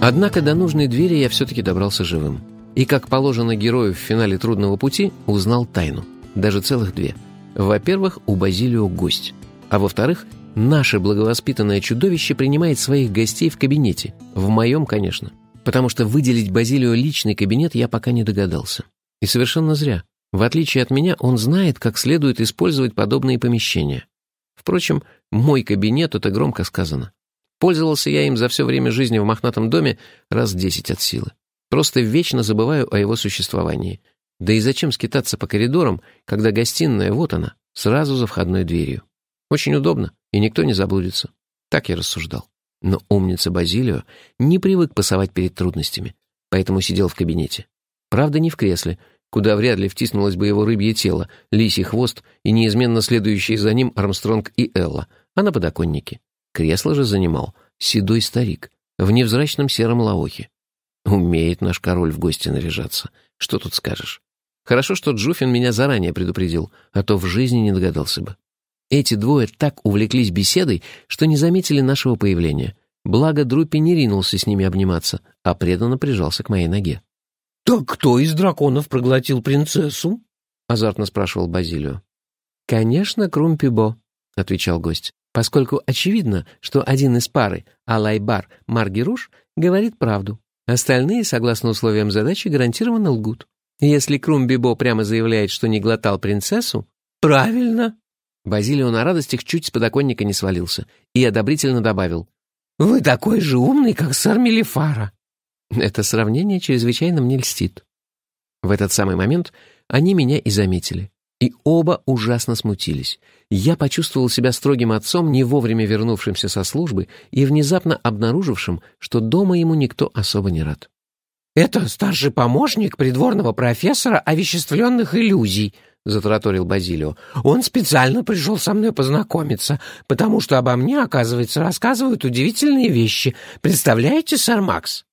Однако до нужной двери я все-таки добрался живым. И, как положено герою в финале «Трудного пути», узнал тайну. Даже целых две. Во-первых, у Базилио гость. А во-вторых, наше благовоспитанное чудовище принимает своих гостей в кабинете. В моем, конечно потому что выделить Базилио личный кабинет я пока не догадался. И совершенно зря. В отличие от меня, он знает, как следует использовать подобные помещения. Впрочем, мой кабинет — это громко сказано. Пользовался я им за все время жизни в мохнатом доме раз десять от силы. Просто вечно забываю о его существовании. Да и зачем скитаться по коридорам, когда гостиная, вот она, сразу за входной дверью. Очень удобно, и никто не заблудится. Так я рассуждал. Но умница Базилио не привык пасовать перед трудностями, поэтому сидел в кабинете. Правда, не в кресле, куда вряд ли втиснулось бы его рыбье тело, лисий хвост и неизменно следующие за ним Армстронг и Элла, а на подоконнике. Кресло же занимал седой старик в невзрачном сером лаохе. Умеет наш король в гости наряжаться. Что тут скажешь? Хорошо, что Джуфин меня заранее предупредил, а то в жизни не догадался бы. Эти двое так увлеклись беседой, что не заметили нашего появления. Благо, Друппи не ринулся с ними обниматься, а преданно прижался к моей ноге. «Так кто из драконов проглотил принцессу?» — азартно спрашивал Базилио. «Конечно, Крумпибо», — отвечал гость, «поскольку очевидно, что один из пары, Алайбар Маргируш, говорит правду. Остальные, согласно условиям задачи, гарантированно лгут. Если Крумбибо прямо заявляет, что не глотал принцессу... «Правильно!» Базилио на радостях чуть с подоконника не свалился и одобрительно добавил. «Вы такой же умный, как сэр Мелифара!» Это сравнение чрезвычайно мне льстит. В этот самый момент они меня и заметили. И оба ужасно смутились. Я почувствовал себя строгим отцом, не вовремя вернувшимся со службы и внезапно обнаружившим, что дома ему никто особо не рад. «Это старший помощник придворного профессора овеществленных иллюзий», — затраторил Базилио. «Он специально пришел со мной познакомиться, потому что обо мне, оказывается, рассказывают удивительные вещи. Представляете, сэр Макс?»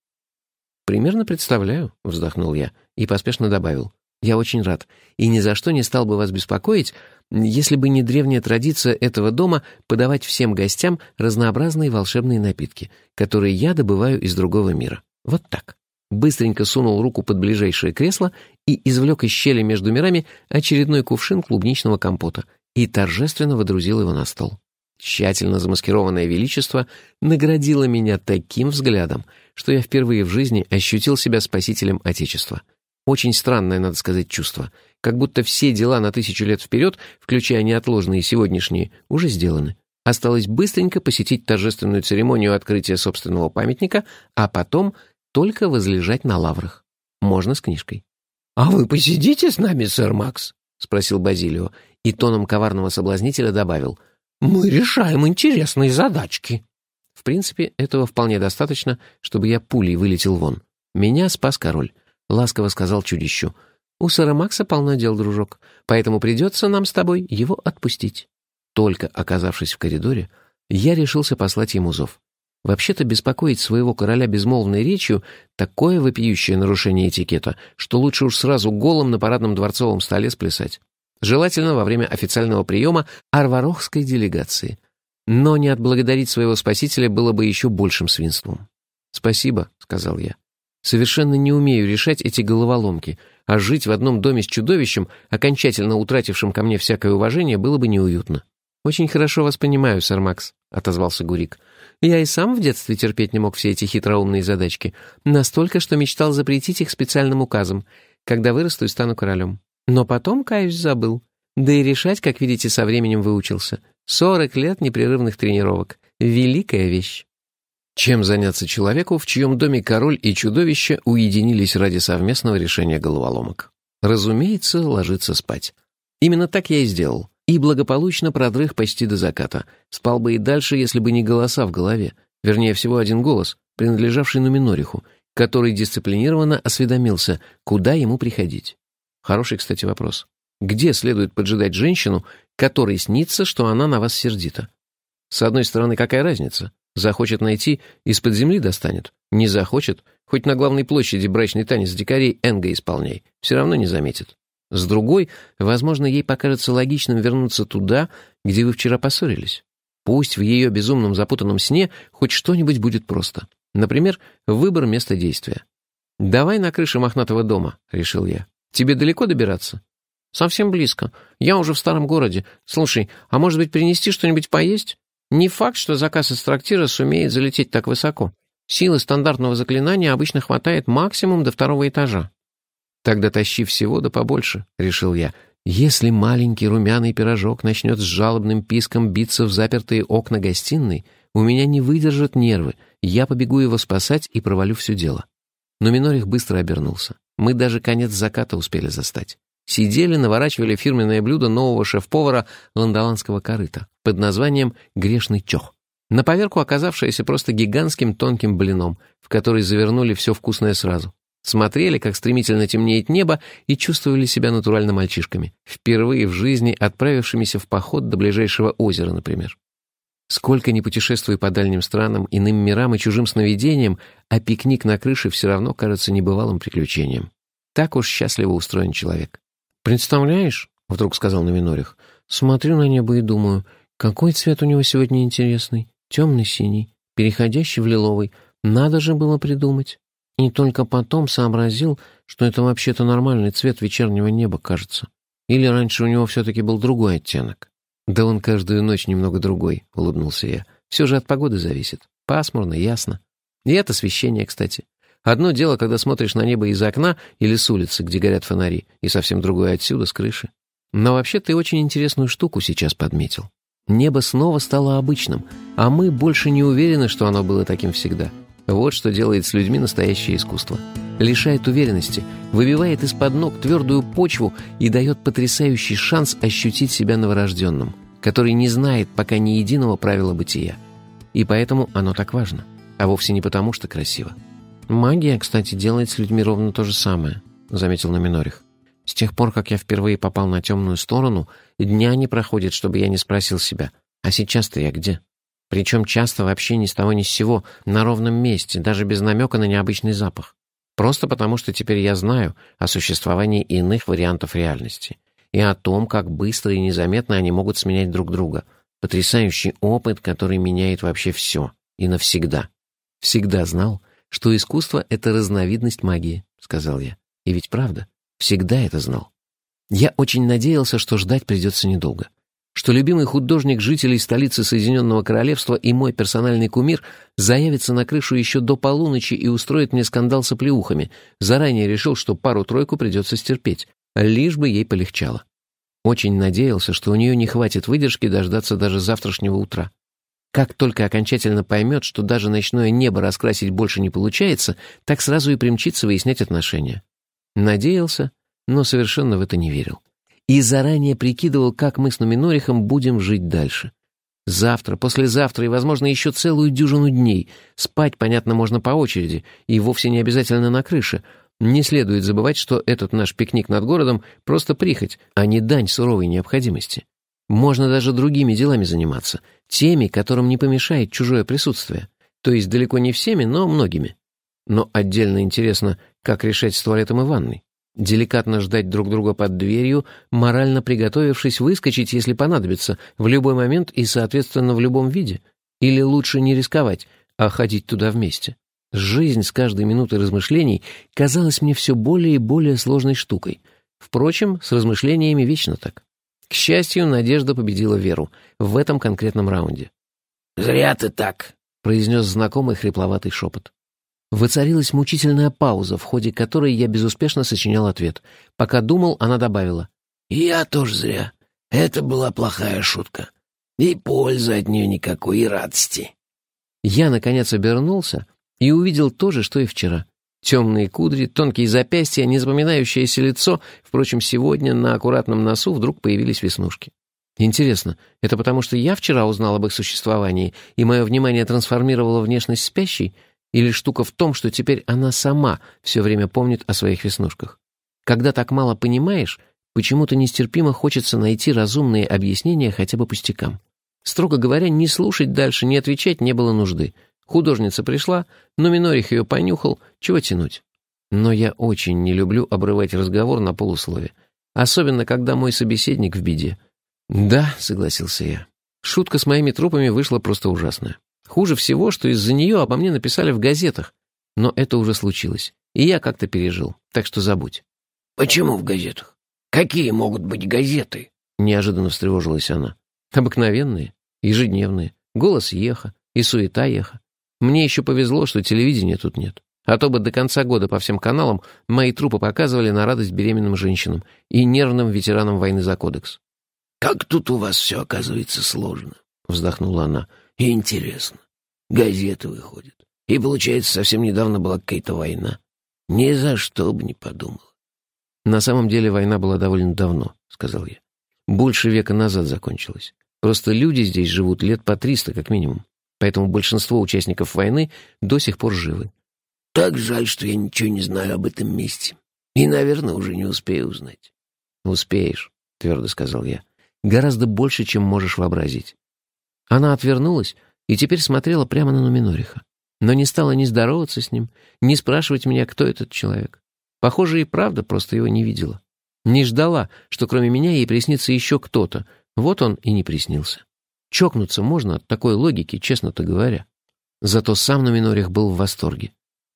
«Примерно представляю», — вздохнул я и поспешно добавил. «Я очень рад, и ни за что не стал бы вас беспокоить, если бы не древняя традиция этого дома подавать всем гостям разнообразные волшебные напитки, которые я добываю из другого мира. Вот так» быстренько сунул руку под ближайшее кресло и извлек из щели между мирами очередной кувшин клубничного компота и торжественно водрузил его на стол. Тщательно замаскированное величество наградило меня таким взглядом, что я впервые в жизни ощутил себя спасителем Отечества. Очень странное, надо сказать, чувство. Как будто все дела на тысячу лет вперед, включая неотложные сегодняшние, уже сделаны. Осталось быстренько посетить торжественную церемонию открытия собственного памятника, а потом только возлежать на лаврах. Можно с книжкой. «А вы посидите с нами, сэр Макс?» — спросил Базилио, и тоном коварного соблазнителя добавил. «Мы решаем интересные задачки». В принципе, этого вполне достаточно, чтобы я пулей вылетел вон. Меня спас король. Ласково сказал чудищу. «У сэра Макса полно дел, дружок, поэтому придется нам с тобой его отпустить». Только оказавшись в коридоре, я решился послать ему зов. Вообще-то беспокоить своего короля безмолвной речью — такое вопиющее нарушение этикета, что лучше уж сразу голым на парадном дворцовом столе сплясать. Желательно во время официального приема арварохской делегации. Но не отблагодарить своего спасителя было бы еще большим свинством. «Спасибо», — сказал я. «Совершенно не умею решать эти головоломки, а жить в одном доме с чудовищем, окончательно утратившим ко мне всякое уважение, было бы неуютно». «Очень хорошо вас понимаю, сэр Макс», — отозвался Гурик. Я и сам в детстве терпеть не мог все эти хитроумные задачки, настолько, что мечтал запретить их специальным указом, когда вырасту и стану королем. Но потом, каюсь, забыл. Да и решать, как видите, со временем выучился. Сорок лет непрерывных тренировок. Великая вещь. Чем заняться человеку, в чьем доме король и чудовище уединились ради совместного решения головоломок? Разумеется, ложиться спать. Именно так я и сделал и благополучно продрых почти до заката. Спал бы и дальше, если бы не голоса в голове. Вернее, всего один голос, принадлежавший Нуминориху, который дисциплинированно осведомился, куда ему приходить. Хороший, кстати, вопрос. Где следует поджидать женщину, которой снится, что она на вас сердита? С одной стороны, какая разница? Захочет найти, из-под земли достанет. Не захочет, хоть на главной площади брачный танец дикарей Энга исполняй, все равно не заметит. С другой, возможно, ей покажется логичным вернуться туда, где вы вчера поссорились. Пусть в ее безумном запутанном сне хоть что-нибудь будет просто. Например, выбор места действия. «Давай на крыше мохнатого дома», — решил я. «Тебе далеко добираться?» «Совсем близко. Я уже в старом городе. Слушай, а может быть принести что-нибудь поесть? Не факт, что заказ из трактира сумеет залететь так высоко. Силы стандартного заклинания обычно хватает максимум до второго этажа». «Тогда тащи всего да побольше», — решил я. «Если маленький румяный пирожок начнет с жалобным писком биться в запертые окна гостиной, у меня не выдержат нервы, я побегу его спасать и провалю все дело». Но Минорих быстро обернулся. Мы даже конец заката успели застать. Сидели, наворачивали фирменное блюдо нового шеф-повара ландоланского корыта под названием «Грешный чох». На поверку оказавшееся просто гигантским тонким блином, в который завернули все вкусное сразу. Смотрели, как стремительно темнеет небо, и чувствовали себя натурально мальчишками, впервые в жизни отправившимися в поход до ближайшего озера, например. Сколько ни путешествуй по дальним странам, иным мирам и чужим сновидениям, а пикник на крыше все равно кажется небывалым приключением. Так уж счастливо устроен человек. «Представляешь?» — вдруг сказал Номинорих. «Смотрю на небо и думаю, какой цвет у него сегодня интересный. Темный-синий, переходящий в лиловый. Надо же было придумать». И только потом сообразил, что это вообще-то нормальный цвет вечернего неба, кажется. Или раньше у него все-таки был другой оттенок. «Да он каждую ночь немного другой», — улыбнулся я. «Все же от погоды зависит. Пасмурно, ясно. И это освещение, кстати. Одно дело, когда смотришь на небо из окна или с улицы, где горят фонари, и совсем другое отсюда, с крыши. Но вообще ты очень интересную штуку сейчас подметил. Небо снова стало обычным, а мы больше не уверены, что оно было таким всегда. Вот что делает с людьми настоящее искусство. Лишает уверенности, выбивает из-под ног твердую почву и дает потрясающий шанс ощутить себя новорожденным, который не знает пока ни единого правила бытия. И поэтому оно так важно, а вовсе не потому, что красиво. «Магия, кстати, делает с людьми ровно то же самое», — заметил Номинорих. «С тех пор, как я впервые попал на темную сторону, дня не проходит, чтобы я не спросил себя, а сейчас-то я где?» Причем часто вообще ни с того ни с сего, на ровном месте, даже без намека на необычный запах. Просто потому, что теперь я знаю о существовании иных вариантов реальности и о том, как быстро и незаметно они могут сменять друг друга. Потрясающий опыт, который меняет вообще все и навсегда. Всегда знал, что искусство — это разновидность магии, — сказал я. И ведь правда, всегда это знал. Я очень надеялся, что ждать придется недолго что любимый художник жителей столицы Соединенного Королевства и мой персональный кумир заявится на крышу еще до полуночи и устроит мне скандал с оплеухами. Заранее решил, что пару-тройку придется стерпеть, лишь бы ей полегчало. Очень надеялся, что у нее не хватит выдержки дождаться даже завтрашнего утра. Как только окончательно поймет, что даже ночное небо раскрасить больше не получается, так сразу и примчится выяснять отношения. Надеялся, но совершенно в это не верил и заранее прикидывал, как мы с Нуминорихом будем жить дальше. Завтра, послезавтра и, возможно, еще целую дюжину дней. Спать, понятно, можно по очереди, и вовсе не обязательно на крыше. Не следует забывать, что этот наш пикник над городом — просто прихоть, а не дань суровой необходимости. Можно даже другими делами заниматься, теми, которым не помешает чужое присутствие. То есть далеко не всеми, но многими. Но отдельно интересно, как решать с туалетом и ванной деликатно ждать друг друга под дверью, морально приготовившись выскочить, если понадобится, в любой момент и, соответственно, в любом виде. Или лучше не рисковать, а ходить туда вместе. Жизнь с каждой минутой размышлений казалась мне все более и более сложной штукой. Впрочем, с размышлениями вечно так. К счастью, Надежда победила Веру в этом конкретном раунде. «Зря ты так», — произнес знакомый хрипловатый шепот. Воцарилась мучительная пауза, в ходе которой я безуспешно сочинял ответ. Пока думал, она добавила. «Я тоже зря. Это была плохая шутка. И пользы от нее никакой, и радости». Я, наконец, обернулся и увидел то же, что и вчера. Темные кудри, тонкие запястья, незапоминающееся лицо. Впрочем, сегодня на аккуратном носу вдруг появились веснушки. Интересно, это потому что я вчера узнал об их существовании, и мое внимание трансформировало внешность спящей, или штука в том, что теперь она сама все время помнит о своих веснушках. Когда так мало понимаешь, почему-то нестерпимо хочется найти разумные объяснения хотя бы пустякам. Строго говоря, не слушать дальше, не отвечать не было нужды. Художница пришла, но Минорих ее понюхал, чего тянуть. Но я очень не люблю обрывать разговор на полуслове. Особенно, когда мой собеседник в беде. «Да», — согласился я. Шутка с моими трупами вышла просто ужасная. Хуже всего, что из-за нее обо мне написали в газетах. Но это уже случилось, и я как-то пережил, так что забудь. «Почему в газетах? Какие могут быть газеты?» Неожиданно встревожилась она. «Обыкновенные, ежедневные, голос Еха и суета Еха. Мне еще повезло, что телевидения тут нет. А то бы до конца года по всем каналам мои трупы показывали на радость беременным женщинам и нервным ветеранам войны за кодекс. «Как тут у вас все оказывается сложно», — вздохнула она. И интересно. Газеты выходят. И, получается, совсем недавно была какая-то война. Ни за что бы не подумал. На самом деле война была довольно давно, сказал я. Больше века назад закончилась. Просто люди здесь живут лет по триста как минимум. Поэтому большинство участников войны до сих пор живы. Так жаль, что я ничего не знаю об этом месте. И, наверное, уже не успею узнать. «Успеешь», — твердо сказал я. «Гораздо больше, чем можешь вообразить». Она отвернулась и теперь смотрела прямо на Нуминориха, но не стала ни здороваться с ним, ни спрашивать меня, кто этот человек. Похоже, и правда просто его не видела. Не ждала, что кроме меня ей приснится еще кто-то. Вот он и не приснился. Чокнуться можно от такой логики, честно-то говоря. Зато сам Нуминорих был в восторге.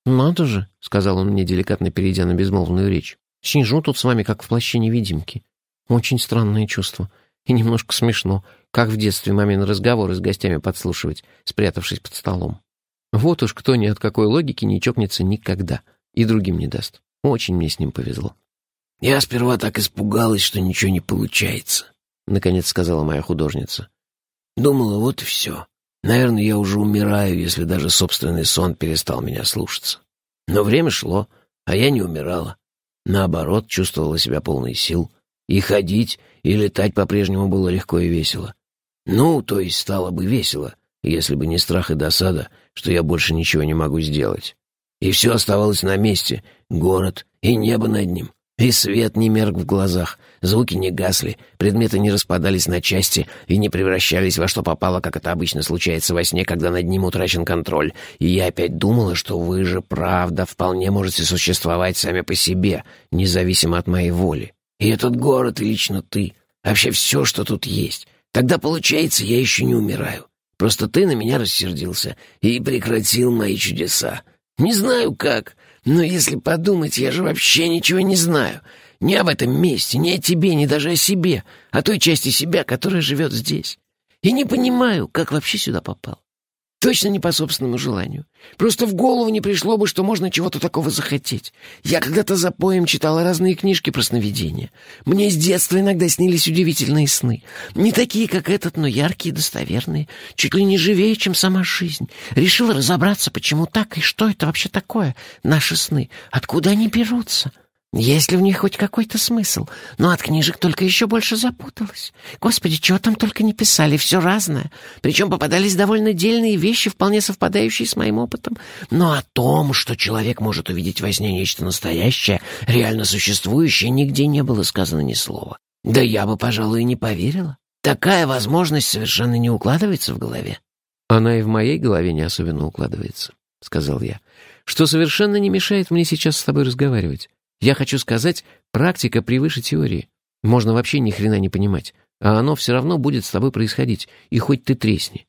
«Надо же», — сказал он мне, деликатно перейдя на безмолвную речь, «сижу тут с вами, как в плаще невидимки. Очень странное чувство. И немножко смешно, как в детстве мамин разговоры с гостями подслушивать, спрятавшись под столом. Вот уж кто ни от какой логики не чокнется никогда и другим не даст. Очень мне с ним повезло. «Я сперва так испугалась, что ничего не получается», — наконец сказала моя художница. «Думала, вот и все. Наверное, я уже умираю, если даже собственный сон перестал меня слушаться. Но время шло, а я не умирала. Наоборот, чувствовала себя полной сил. И ходить, и летать по-прежнему было легко и весело. Ну, то есть стало бы весело, если бы не страх и досада, что я больше ничего не могу сделать. И все оставалось на месте — город и небо над ним. И свет не мерк в глазах, звуки не гасли, предметы не распадались на части и не превращались во что попало, как это обычно случается во сне, когда над ним утрачен контроль. И я опять думала, что вы же, правда, вполне можете существовать сами по себе, независимо от моей воли. И этот город, и лично ты, вообще все, что тут есть. Тогда, получается, я еще не умираю. Просто ты на меня рассердился и прекратил мои чудеса. Не знаю как, но если подумать, я же вообще ничего не знаю. Ни об этом месте, ни о тебе, ни даже о себе, о той части себя, которая живет здесь. И не понимаю, как вообще сюда попал. Точно не по собственному желанию. Просто в голову не пришло бы, что можно чего-то такого захотеть. Я когда-то за поем читала разные книжки про сновидения. Мне с детства иногда снились удивительные сны. Не такие, как этот, но яркие достоверные. Чуть ли не живее, чем сама жизнь. Решила разобраться, почему так и что это вообще такое, наши сны. Откуда они берутся? Есть ли в них хоть какой-то смысл? Но от книжек только еще больше запуталась. Господи, чего там только не писали, все разное. Причем попадались довольно дельные вещи, вполне совпадающие с моим опытом. Но о том, что человек может увидеть во сне нечто настоящее, реально существующее, нигде не было сказано ни слова. Да я бы, пожалуй, и не поверила. Такая возможность совершенно не укладывается в голове. Она и в моей голове не особенно укладывается, — сказал я, — что совершенно не мешает мне сейчас с тобой разговаривать. Я хочу сказать, практика превыше теории. Можно вообще ни хрена не понимать, а оно все равно будет с тобой происходить, и хоть ты тресни.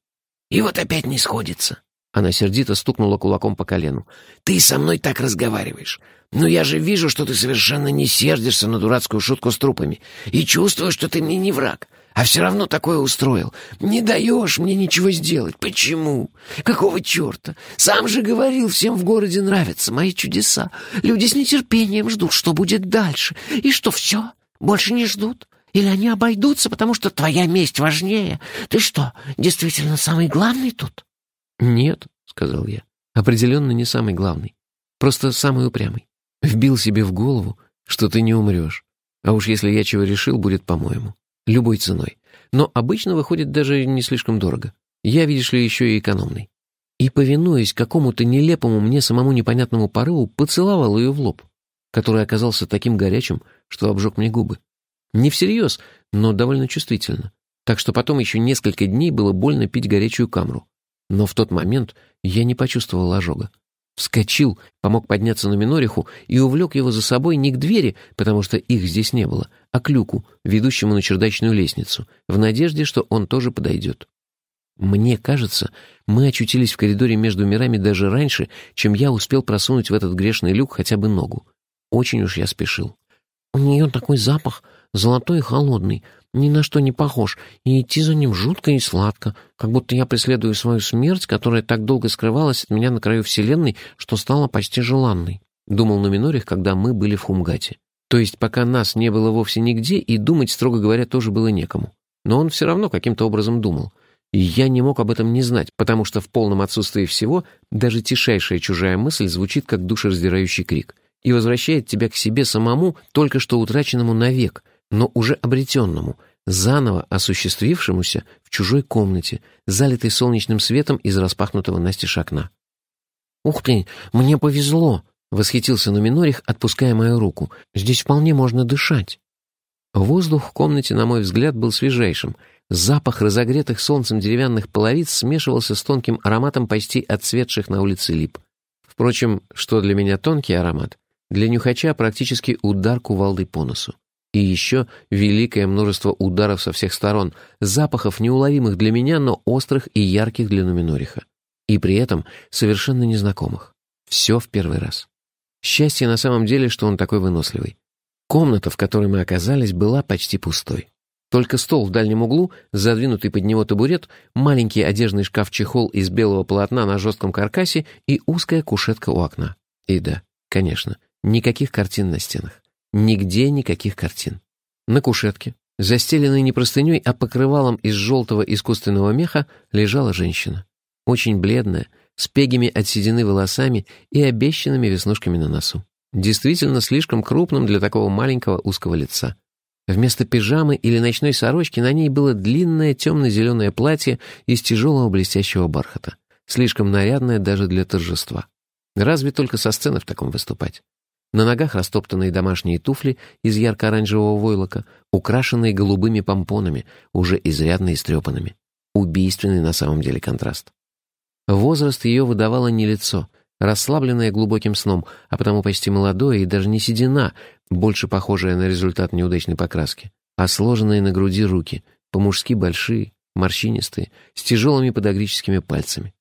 И вот опять не сходится. Она сердито стукнула кулаком по колену. «Ты со мной так разговариваешь. Но я же вижу, что ты совершенно не сердишься на дурацкую шутку с трупами. И чувствую, что ты мне не враг. А все равно такое устроил. Не даешь мне ничего сделать. Почему? Какого черта? Сам же говорил, всем в городе нравятся мои чудеса. Люди с нетерпением ждут, что будет дальше. И что, все? Больше не ждут? Или они обойдутся, потому что твоя месть важнее? Ты что, действительно самый главный тут? Нет, — сказал я. Определенно не самый главный. Просто самый упрямый. Вбил себе в голову, что ты не умрешь. А уж если я чего решил, будет по-моему. Любой ценой. Но обычно выходит даже не слишком дорого. Я, видишь ли, еще и экономный. И, повинуясь какому-то нелепому мне самому непонятному порыву, поцеловал ее в лоб, который оказался таким горячим, что обжег мне губы. Не всерьез, но довольно чувствительно. Так что потом еще несколько дней было больно пить горячую камру. Но в тот момент я не почувствовал ожога. Вскочил, помог подняться на Минориху и увлек его за собой не к двери, потому что их здесь не было, а к люку, ведущему на чердачную лестницу, в надежде, что он тоже подойдет. Мне кажется, мы очутились в коридоре между мирами даже раньше, чем я успел просунуть в этот грешный люк хотя бы ногу. Очень уж я спешил. «У нее такой запах, золотой и холодный, ни на что не похож, и идти за ним жутко и сладко, как будто я преследую свою смерть, которая так долго скрывалась от меня на краю Вселенной, что стала почти желанной», — думал Нуминорих, когда мы были в Хумгате. То есть пока нас не было вовсе нигде, и думать, строго говоря, тоже было некому. Но он все равно каким-то образом думал. И я не мог об этом не знать, потому что в полном отсутствии всего даже тишайшая чужая мысль звучит как душераздирающий крик и возвращает тебя к себе самому, только что утраченному навек — но уже обретенному, заново осуществившемуся в чужой комнате, залитой солнечным светом из распахнутого настежь окна. «Ух ты, мне повезло!» — восхитился Нуминорих, отпуская мою руку. «Здесь вполне можно дышать». Воздух в комнате, на мой взгляд, был свежайшим. Запах разогретых солнцем деревянных половиц смешивался с тонким ароматом почти отцветших на улице лип. Впрочем, что для меня тонкий аромат, для нюхача практически удар кувалдой по носу. И еще великое множество ударов со всех сторон, запахов неуловимых для меня, но острых и ярких для Нуминориха. И при этом совершенно незнакомых. Все в первый раз. Счастье на самом деле, что он такой выносливый. Комната, в которой мы оказались, была почти пустой. Только стол в дальнем углу, задвинутый под него табурет, маленький одежный шкаф-чехол из белого полотна на жестком каркасе и узкая кушетка у окна. И да, конечно, никаких картин на стенах. Нигде никаких картин. На кушетке, застеленной не простыней, а покрывалом из желтого искусственного меха, лежала женщина. Очень бледная, с пегими от седины волосами и обещанными веснушками на носу. Действительно слишком крупным для такого маленького узкого лица. Вместо пижамы или ночной сорочки на ней было длинное темно-зеленое платье из тяжелого блестящего бархата. Слишком нарядное даже для торжества. Разве только со сцены в таком выступать. На ногах растоптанные домашние туфли из ярко-оранжевого войлока, украшенные голубыми помпонами, уже изрядно истрепанными. Убийственный на самом деле контраст. Возраст ее выдавало не лицо, расслабленное глубоким сном, а потому почти молодое и даже не седина, больше похожая на результат неудачной покраски, а сложенные на груди руки, по-мужски большие, морщинистые, с тяжелыми подогрическими пальцами.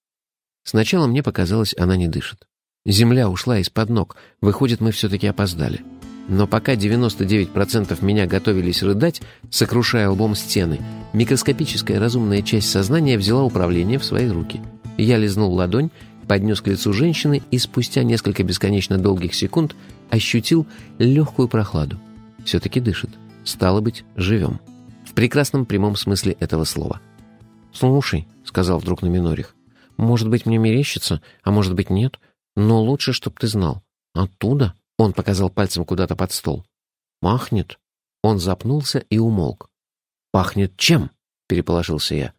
Сначала мне показалось, она не дышит. Земля ушла из-под ног, выходит, мы все-таки опоздали. Но пока 99% меня готовились рыдать, сокрушая лбом стены, микроскопическая разумная часть сознания взяла управление в свои руки. Я лизнул ладонь, поднес к лицу женщины и спустя несколько бесконечно долгих секунд ощутил легкую прохладу. Все-таки дышит. Стало быть, живем. В прекрасном прямом смысле этого слова. «Слушай», — сказал вдруг на минорих, — «может быть, мне мерещится, а может быть, нет». Но лучше, чтоб ты знал. Оттуда, он показал пальцем куда-то под стол, пахнет. Он запнулся и умолк. «Пахнет чем?» — переположился я.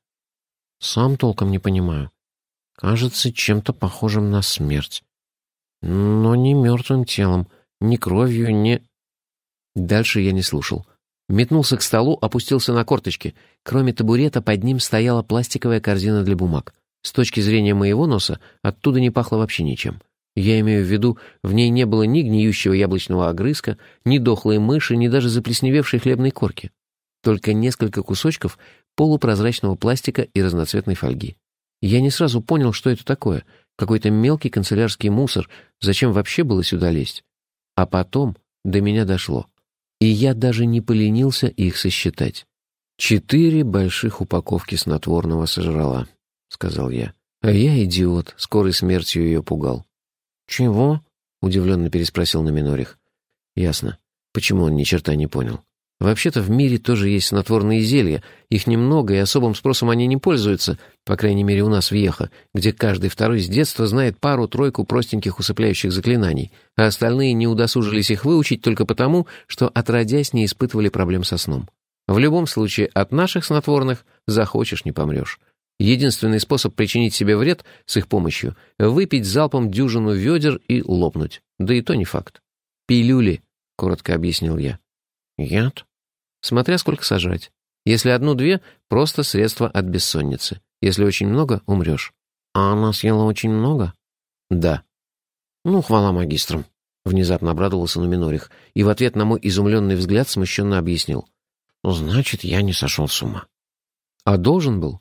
«Сам толком не понимаю. Кажется, чем-то похожим на смерть. Но не мертвым телом, ни кровью, ни...» Дальше я не слушал. Метнулся к столу, опустился на корточки. Кроме табурета под ним стояла пластиковая корзина для бумаг. С точки зрения моего носа, оттуда не пахло вообще ничем. Я имею в виду, в ней не было ни гниющего яблочного огрызка, ни дохлой мыши, ни даже заплесневевшей хлебной корки. Только несколько кусочков полупрозрачного пластика и разноцветной фольги. Я не сразу понял, что это такое. Какой-то мелкий канцелярский мусор. Зачем вообще было сюда лезть? А потом до меня дошло. И я даже не поленился их сосчитать. Четыре больших упаковки снотворного сожрала сказал я. А я, идиот, скорой смертью ее пугал. «Чего?» — удивленно переспросил Номинорих. «Ясно. Почему он ни черта не понял? Вообще-то в мире тоже есть снотворные зелья. Их немного, и особым спросом они не пользуются, по крайней мере у нас в Ехо, где каждый второй с детства знает пару-тройку простеньких усыпляющих заклинаний, а остальные не удосужились их выучить только потому, что отродясь не испытывали проблем со сном. В любом случае, от наших снотворных захочешь не помрешь. Единственный способ причинить себе вред с их помощью — выпить залпом дюжину ведер и лопнуть. Да и то не факт. «Пилюли», — коротко объяснил я. «Яд?» «Смотря сколько сажать. Если одну-две — просто средство от бессонницы. Если очень много — умрешь». «А она съела очень много?» «Да». «Ну, хвала магистрам», — внезапно обрадовался Нуминорих и в ответ на мой изумленный взгляд смущенно объяснил. «Значит, я не сошел с ума». «А должен был?»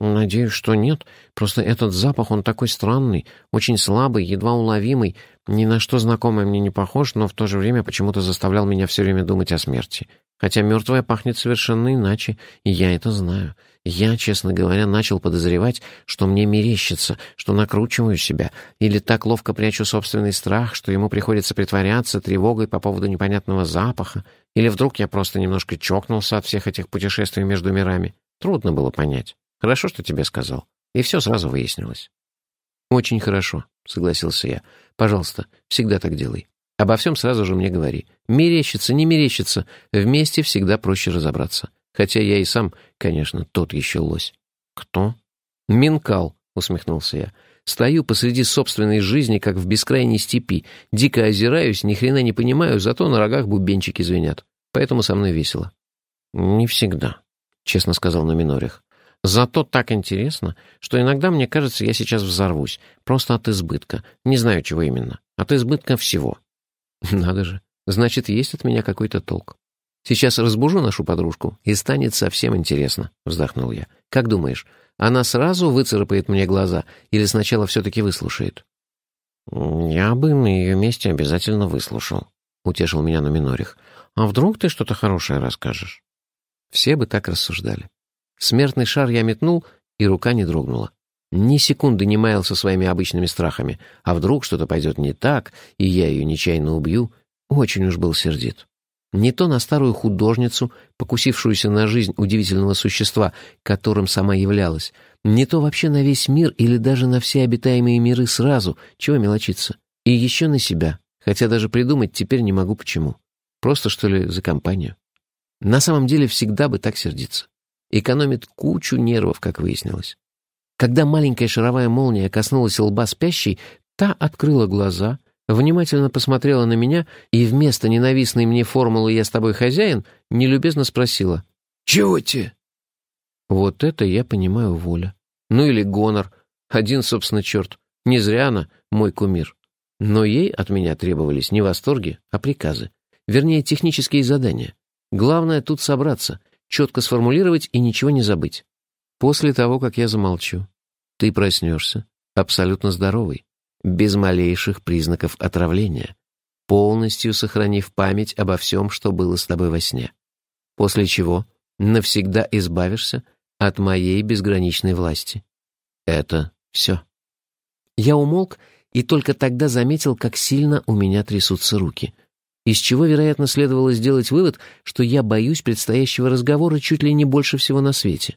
«Надеюсь, что нет. Просто этот запах, он такой странный, очень слабый, едва уловимый, ни на что знакомое мне не похож, но в то же время почему-то заставлял меня все время думать о смерти. Хотя мертвая пахнет совершенно иначе, и я это знаю. Я, честно говоря, начал подозревать, что мне мерещится, что накручиваю себя, или так ловко прячу собственный страх, что ему приходится притворяться тревогой по поводу непонятного запаха, или вдруг я просто немножко чокнулся от всех этих путешествий между мирами. Трудно было понять. Хорошо, что тебе сказал. И все сразу выяснилось. Очень хорошо, согласился я. Пожалуйста, всегда так делай. Обо всем сразу же мне говори. Мерещится, не мерещится. Вместе всегда проще разобраться. Хотя я и сам, конечно, тот еще лось. Кто? Минкал, усмехнулся я. Стою посреди собственной жизни, как в бескрайней степи. Дико озираюсь, ни хрена не понимаю, зато на рогах бубенчики звенят. Поэтому со мной весело. «Не всегда», — честно сказал на минорях. «Зато так интересно, что иногда мне кажется, я сейчас взорвусь. Просто от избытка. Не знаю, чего именно. От избытка всего». «Надо же. Значит, есть от меня какой-то толк. Сейчас разбужу нашу подружку, и станет совсем интересно», — вздохнул я. «Как думаешь, она сразу выцарапает мне глаза или сначала все-таки выслушает?» «Я бы на ее месте обязательно выслушал», — утешил меня на минорих. «А вдруг ты что-то хорошее расскажешь?» Все бы так рассуждали. Смертный шар я метнул, и рука не дрогнула. Ни секунды не маялся своими обычными страхами. А вдруг что-то пойдет не так, и я ее нечаянно убью? Очень уж был сердит. Не то на старую художницу, покусившуюся на жизнь удивительного существа, которым сама являлась, не то вообще на весь мир или даже на все обитаемые миры сразу, чего мелочиться. И еще на себя, хотя даже придумать теперь не могу почему. Просто, что ли, за компанию. На самом деле всегда бы так сердиться. Экономит кучу нервов, как выяснилось. Когда маленькая шаровая молния коснулась лба спящей, та открыла глаза — внимательно посмотрела на меня и вместо ненавистной мне формулы «я с тобой хозяин» нелюбезно спросила «Чего тебе?» Вот это я понимаю воля. Ну или гонор. Один, собственно, черт. Не зря она мой кумир. Но ей от меня требовались не восторги, а приказы. Вернее, технические задания. Главное тут собраться, четко сформулировать и ничего не забыть. После того, как я замолчу, ты проснешься, абсолютно здоровый без малейших признаков отравления, полностью сохранив память обо всем, что было с тобой во сне. После чего навсегда избавишься от моей безграничной власти. Это все. Я умолк и только тогда заметил, как сильно у меня трясутся руки, из чего, вероятно, следовало сделать вывод, что я боюсь предстоящего разговора чуть ли не больше всего на свете.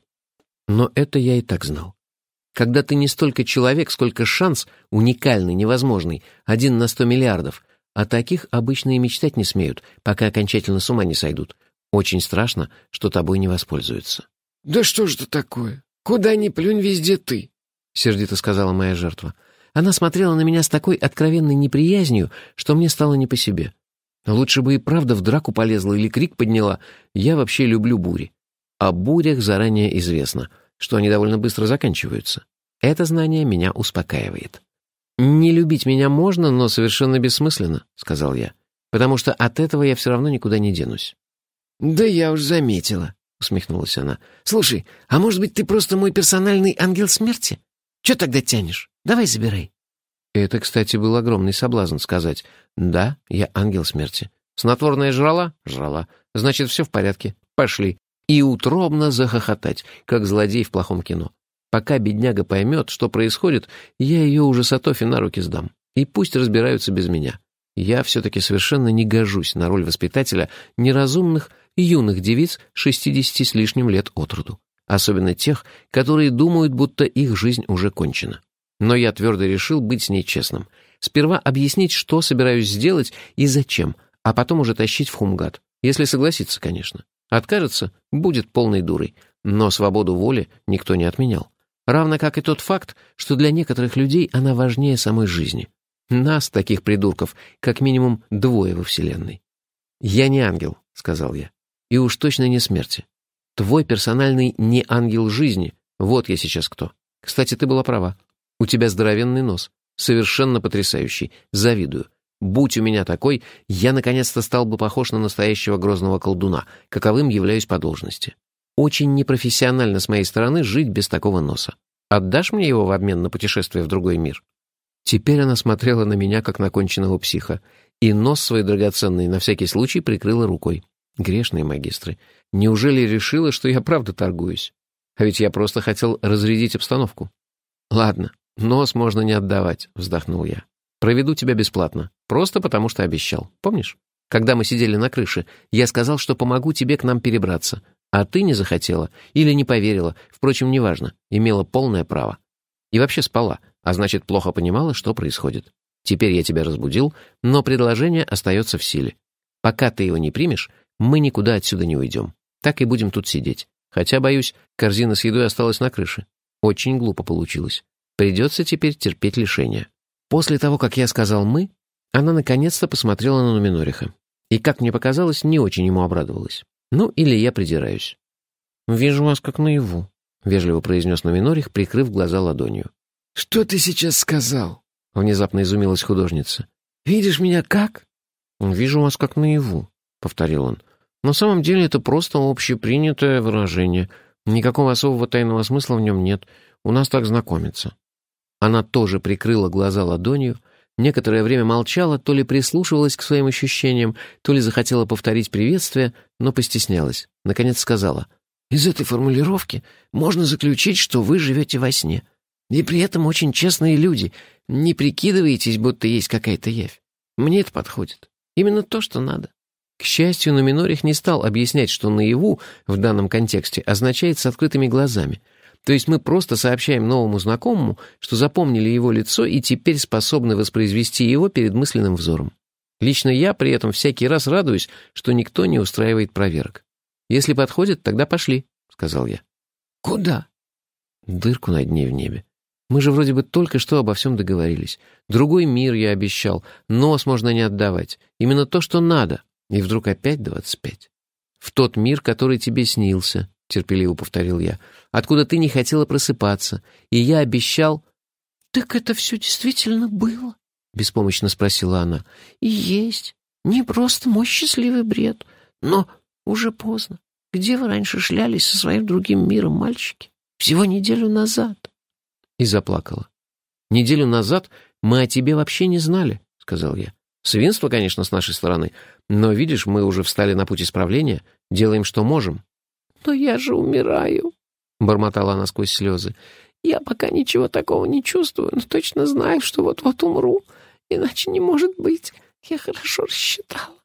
Но это я и так знал когда ты не столько человек, сколько шанс, уникальный, невозможный, один на сто миллиардов. А таких обычно и мечтать не смеют, пока окончательно с ума не сойдут. Очень страшно, что тобой не воспользуются. «Да что ж это такое? Куда ни плюнь, везде ты», — сердито сказала моя жертва. Она смотрела на меня с такой откровенной неприязнью, что мне стало не по себе. Лучше бы и правда в драку полезла или крик подняла. Я вообще люблю бури. О бурях заранее известно — что они довольно быстро заканчиваются. Это знание меня успокаивает. «Не любить меня можно, но совершенно бессмысленно», — сказал я, «потому что от этого я все равно никуда не денусь». «Да я уж заметила», — усмехнулась она. «Слушай, а может быть, ты просто мой персональный ангел смерти? Че тогда тянешь? Давай забирай». Это, кстати, был огромный соблазн сказать «Да, я ангел смерти». Снотворное жрала? Жрала. Значит, все в порядке. Пошли и утробно захохотать, как злодей в плохом кино. Пока бедняга поймет, что происходит, я ее уже Сатофи на руки сдам. И пусть разбираются без меня. Я все-таки совершенно не гожусь на роль воспитателя неразумных юных девиц 60 с лишним лет от роду. Особенно тех, которые думают, будто их жизнь уже кончена. Но я твердо решил быть с ней честным. Сперва объяснить, что собираюсь сделать и зачем, а потом уже тащить в Хумгат. Если согласится, конечно. Откажется, будет полной дурой. Но свободу воли никто не отменял. Равно как и тот факт, что для некоторых людей она важнее самой жизни. Нас, таких придурков, как минимум двое во Вселенной. «Я не ангел», — сказал я. «И уж точно не смерти. Твой персональный не ангел жизни. Вот я сейчас кто. Кстати, ты была права. У тебя здоровенный нос. Совершенно потрясающий. Завидую. Будь у меня такой, я наконец-то стал бы похож на настоящего грозного колдуна, каковым являюсь по должности. Очень непрофессионально с моей стороны жить без такого носа. Отдашь мне его в обмен на путешествие в другой мир?» Теперь она смотрела на меня, как на конченного психа, и нос свой драгоценный на всякий случай прикрыла рукой. Грешные магистры. Неужели решила, что я правда торгуюсь? А ведь я просто хотел разрядить обстановку. «Ладно, нос можно не отдавать», — вздохнул я. Проведу тебя бесплатно. Просто потому, что обещал. Помнишь? Когда мы сидели на крыше, я сказал, что помогу тебе к нам перебраться. А ты не захотела или не поверила. Впрочем, неважно. Имела полное право. И вообще спала, а значит, плохо понимала, что происходит. Теперь я тебя разбудил, но предложение остается в силе. Пока ты его не примешь, мы никуда отсюда не уйдем. Так и будем тут сидеть. Хотя, боюсь, корзина с едой осталась на крыше. Очень глупо получилось. Придется теперь терпеть лишения. После того, как я сказал «мы», она наконец-то посмотрела на Нуминориха. И, как мне показалось, не очень ему обрадовалась. Ну, или я придираюсь. «Вижу вас как наяву», — вежливо произнес Нуминорих, прикрыв глаза ладонью. «Что ты сейчас сказал?» — внезапно изумилась художница. «Видишь меня как?» «Вижу вас как наяву», — повторил он. «На самом деле это просто общепринятое выражение. Никакого особого тайного смысла в нем нет. У нас так знакомиться». Она тоже прикрыла глаза ладонью, некоторое время молчала, то ли прислушивалась к своим ощущениям, то ли захотела повторить приветствие, но постеснялась. Наконец сказала. «Из этой формулировки можно заключить, что вы живете во сне. И при этом очень честные люди. Не прикидываетесь, будто есть какая-то явь. Мне это подходит. Именно то, что надо». К счастью, Нуминорих не стал объяснять, что наяву в данном контексте означает с открытыми глазами — то есть мы просто сообщаем новому знакомому, что запомнили его лицо и теперь способны воспроизвести его перед мысленным взором. Лично я при этом всякий раз радуюсь, что никто не устраивает проверок. Если подходит, тогда пошли, — сказал я. Куда? Дырку на дне в небе. Мы же вроде бы только что обо всем договорились. Другой мир я обещал, нос можно не отдавать. Именно то, что надо. И вдруг опять двадцать пять. В тот мир, который тебе снился, — терпеливо повторил я, — «откуда ты не хотела просыпаться, и я обещал...» «Так это все действительно было?» — беспомощно спросила она. «И есть. Не просто мой счастливый бред, но уже поздно. Где вы раньше шлялись со своим другим миром, мальчики? Всего неделю назад». И заплакала. «Неделю назад мы о тебе вообще не знали», — сказал я. «Свинство, конечно, с нашей стороны, но, видишь, мы уже встали на путь исправления, делаем, что можем». «Но я же умираю», — бормотала она сквозь слезы. «Я пока ничего такого не чувствую, но точно знаю, что вот-вот умру. Иначе не может быть. Я хорошо рассчитала».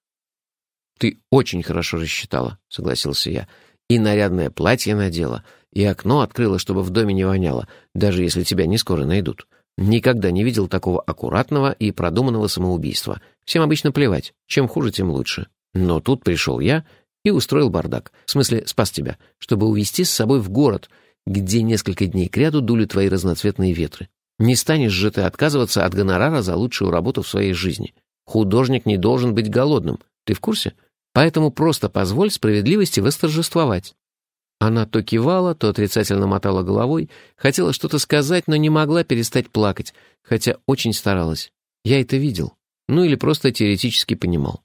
«Ты очень хорошо рассчитала», — согласился я. «И нарядное платье надела, и окно открыла, чтобы в доме не воняло, даже если тебя не скоро найдут. Никогда не видел такого аккуратного и продуманного самоубийства. Всем обычно плевать, чем хуже, тем лучше. Но тут пришел я и устроил бардак. В смысле, спас тебя, чтобы увезти с собой в город, где несколько дней кряду дули твои разноцветные ветры. Не станешь же ты отказываться от гонорара за лучшую работу в своей жизни. Художник не должен быть голодным. Ты в курсе? Поэтому просто позволь справедливости восторжествовать». Она то кивала, то отрицательно мотала головой, хотела что-то сказать, но не могла перестать плакать, хотя очень старалась. Я это видел. Ну или просто теоретически понимал.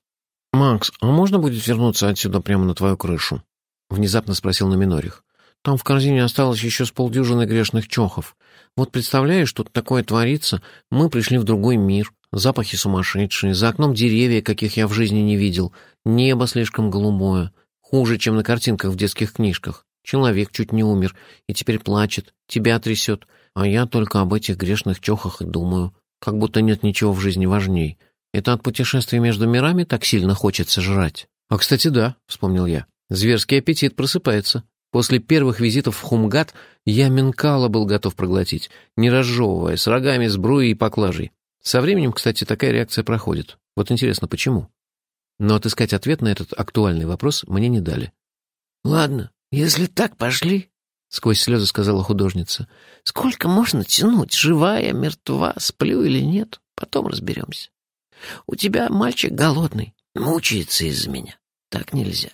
«Макс, а можно будет вернуться отсюда прямо на твою крышу?» — внезапно спросил Номинорих. «Там в корзине осталось еще с полдюжины грешных чохов. Вот представляешь, что такое творится? Мы пришли в другой мир, запахи сумасшедшие, за окном деревья, каких я в жизни не видел, небо слишком голубое, хуже, чем на картинках в детских книжках. Человек чуть не умер и теперь плачет, тебя трясет, а я только об этих грешных чохах и думаю, как будто нет ничего в жизни важней». Это от путешествий между мирами так сильно хочется жрать. А, кстати, да, вспомнил я. Зверский аппетит просыпается. После первых визитов в Хумгат я Менкала был готов проглотить, не разжевывая, с рогами, сбруей и поклажей. Со временем, кстати, такая реакция проходит. Вот интересно, почему? Но отыскать ответ на этот актуальный вопрос мне не дали. «Ладно, если так, пошли», — сквозь слезы сказала художница. «Сколько можно тянуть? Живая, мертва, сплю или нет? Потом разберемся». У тебя мальчик голодный, мучается из-за меня. Так нельзя.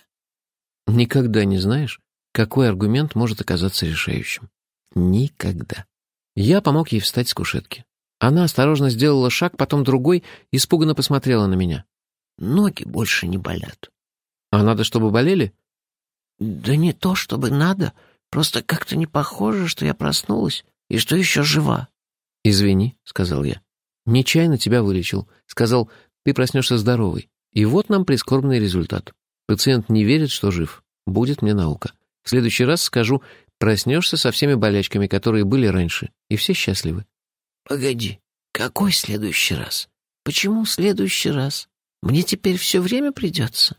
Никогда не знаешь, какой аргумент может оказаться решающим. Никогда. Я помог ей встать с кушетки. Она осторожно сделала шаг, потом другой, испуганно посмотрела на меня. Ноги больше не болят. А надо, чтобы болели? Да не то, чтобы надо. Просто как-то не похоже, что я проснулась и что еще жива. «Извини», — сказал я. Нечаянно тебя вылечил. Сказал, ты проснешься здоровый. И вот нам прискорбный результат. Пациент не верит, что жив. Будет мне наука. В следующий раз скажу, проснешься со всеми болячками, которые были раньше, и все счастливы. Погоди, какой следующий раз? Почему следующий раз? Мне теперь все время придется?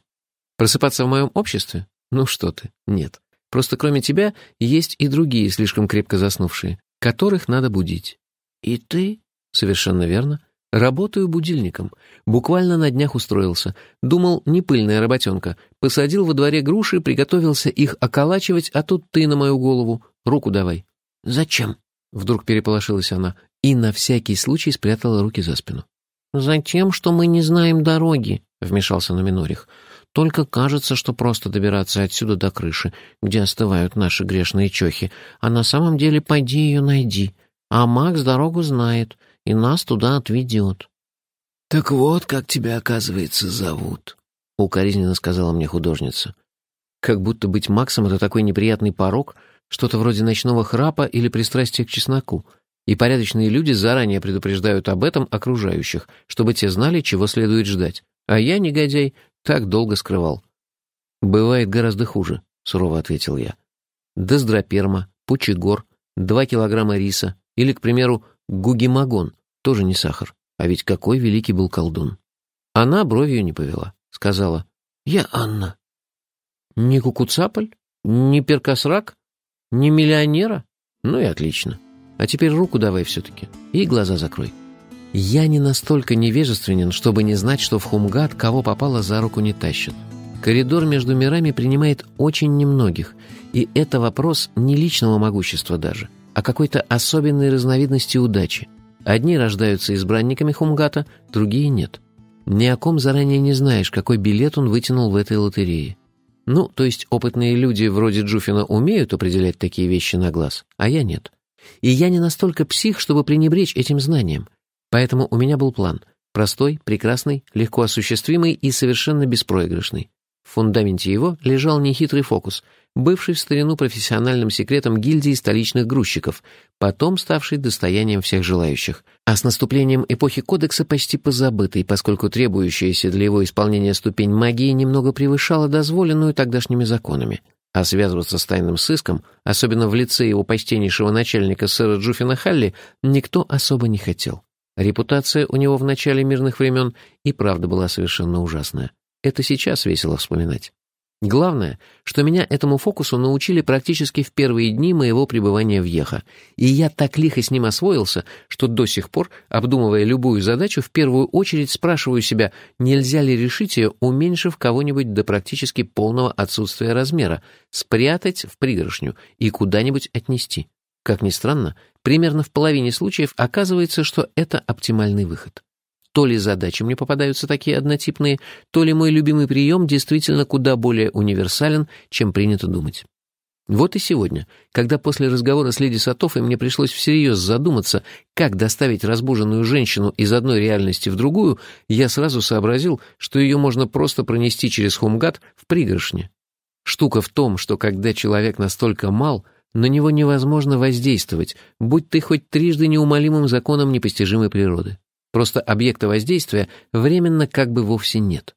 Просыпаться в моем обществе? Ну что ты, нет. Просто кроме тебя есть и другие слишком крепко заснувшие, которых надо будить. И ты Совершенно верно. Работаю будильником. Буквально на днях устроился. Думал, не пыльная работенка. Посадил во дворе груши, приготовился их околачивать, а тут ты на мою голову. Руку давай. Зачем? Вдруг переполошилась она и на всякий случай спрятала руки за спину. «Затем, что мы не знаем дороги», — вмешался Номинорих. «Только кажется, что просто добираться отсюда до крыши, где остывают наши грешные чохи, а на самом деле пойди ее найди. А Макс дорогу знает и нас туда отведет». «Так вот, как тебя, оказывается, зовут», — укоризненно сказала мне художница. Как будто быть Максом — это такой неприятный порог, что-то вроде ночного храпа или пристрастия к чесноку — и порядочные люди заранее предупреждают об этом окружающих, чтобы те знали, чего следует ждать. А я, негодяй, так долго скрывал. «Бывает гораздо хуже», — сурово ответил я. «Дездроперма, пучегор, два килограмма риса или, к примеру, гугимагон, тоже не сахар. А ведь какой великий был колдун». Она бровью не повела, сказала. «Я Анна». «Не кукуцаполь? Не перкосрак? Не миллионера? Ну и отлично». А теперь руку давай все-таки и глаза закрой. Я не настолько невежественен, чтобы не знать, что в Хумгат кого попало за руку не тащат. Коридор между мирами принимает очень немногих, и это вопрос не личного могущества даже, а какой-то особенной разновидности удачи. Одни рождаются избранниками Хумгата, другие нет. Ни о ком заранее не знаешь, какой билет он вытянул в этой лотерее. Ну, то есть опытные люди вроде Джуфина умеют определять такие вещи на глаз, а я нет. И я не настолько псих, чтобы пренебречь этим знанием. Поэтому у меня был план. Простой, прекрасный, легко осуществимый и совершенно беспроигрышный. В фундаменте его лежал нехитрый фокус, бывший в старину профессиональным секретом гильдии столичных грузчиков, потом ставший достоянием всех желающих, а с наступлением эпохи Кодекса почти позабытый, поскольку требующаяся для его исполнения ступень магии немного превышала дозволенную тогдашними законами. А связываться с тайным сыском, особенно в лице его почтеннейшего начальника сэра Джуфина Халли, никто особо не хотел. Репутация у него в начале мирных времен и правда была совершенно ужасная. Это сейчас весело вспоминать. Главное, что меня этому фокусу научили практически в первые дни моего пребывания в Еха, и я так лихо с ним освоился, что до сих пор, обдумывая любую задачу, в первую очередь спрашиваю себя, нельзя ли решить ее, уменьшив кого-нибудь до практически полного отсутствия размера, спрятать в пригоршню и куда-нибудь отнести. Как ни странно, примерно в половине случаев оказывается, что это оптимальный выход. То ли задачи мне попадаются такие однотипные, то ли мой любимый прием действительно куда более универсален, чем принято думать. Вот и сегодня, когда после разговора с леди Сатофой мне пришлось всерьез задуматься, как доставить разбуженную женщину из одной реальности в другую, я сразу сообразил, что ее можно просто пронести через Хумгат в пригоршне. Штука в том, что когда человек настолько мал, на него невозможно воздействовать, будь ты хоть трижды неумолимым законом непостижимой природы. Просто объекта воздействия временно как бы вовсе нет.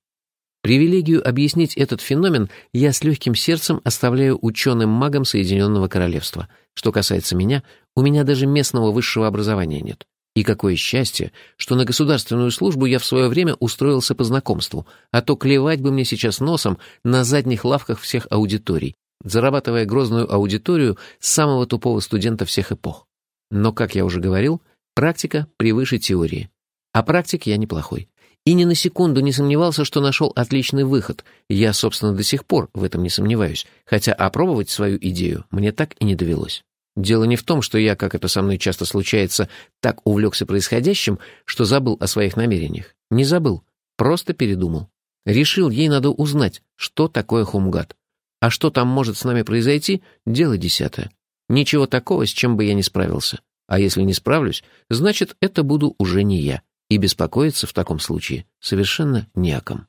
Привилегию объяснить этот феномен я с легким сердцем оставляю ученым-магам Соединенного Королевства. Что касается меня, у меня даже местного высшего образования нет. И какое счастье, что на государственную службу я в свое время устроился по знакомству, а то клевать бы мне сейчас носом на задних лавках всех аудиторий, зарабатывая грозную аудиторию самого тупого студента всех эпох. Но, как я уже говорил, практика превыше теории. А практик я неплохой. И ни на секунду не сомневался, что нашел отличный выход. Я, собственно, до сих пор в этом не сомневаюсь, хотя опробовать свою идею мне так и не довелось. Дело не в том, что я, как это со мной часто случается, так увлекся происходящим, что забыл о своих намерениях. Не забыл, просто передумал. Решил, ей надо узнать, что такое хумгат. А что там может с нами произойти, дело десятое. Ничего такого, с чем бы я не справился. А если не справлюсь, значит, это буду уже не я и беспокоиться в таком случае совершенно не о ком.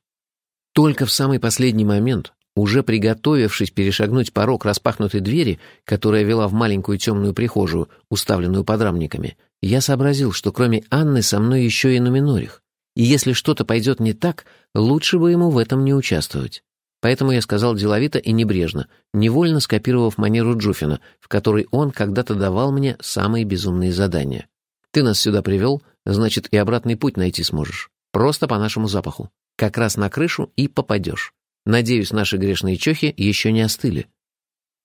Только в самый последний момент, уже приготовившись перешагнуть порог распахнутой двери, которая вела в маленькую темную прихожую, уставленную подрамниками, я сообразил, что кроме Анны со мной еще и Нуминорих, и если что-то пойдет не так, лучше бы ему в этом не участвовать. Поэтому я сказал деловито и небрежно, невольно скопировав манеру Джуфина, в которой он когда-то давал мне самые безумные задания. «Ты нас сюда привел, значит, и обратный путь найти сможешь. Просто по нашему запаху. Как раз на крышу и попадешь. Надеюсь, наши грешные чохи еще не остыли».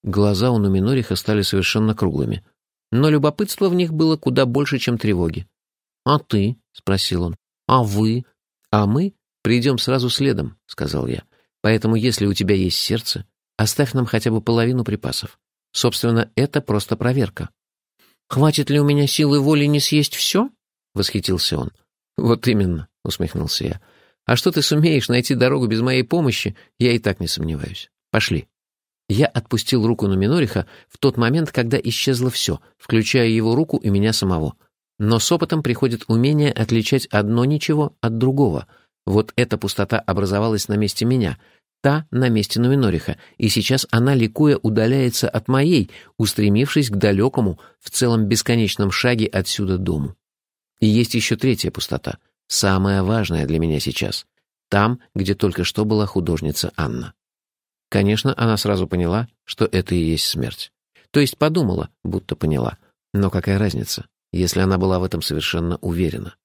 Глаза у Нуминориха стали совершенно круглыми. Но любопытство в них было куда больше, чем тревоги. «А ты?» — спросил он. «А вы?» «А мы придем сразу следом», — сказал я. «Поэтому, если у тебя есть сердце, оставь нам хотя бы половину припасов. Собственно, это просто проверка». «Хватит ли у меня силы воли не съесть все?» — восхитился он. «Вот именно», — усмехнулся я. «А что ты сумеешь найти дорогу без моей помощи, я и так не сомневаюсь. Пошли». Я отпустил руку на Минориха в тот момент, когда исчезло все, включая его руку и меня самого. Но с опытом приходит умение отличать одно ничего от другого. Вот эта пустота образовалась на месте меня, та на месте Нуминориха, и сейчас она, ликуя, удаляется от моей, устремившись к далекому, в целом бесконечном шаге отсюда дому. И есть еще третья пустота, самая важная для меня сейчас, там, где только что была художница Анна. Конечно, она сразу поняла, что это и есть смерть. То есть подумала, будто поняла. Но какая разница, если она была в этом совершенно уверена?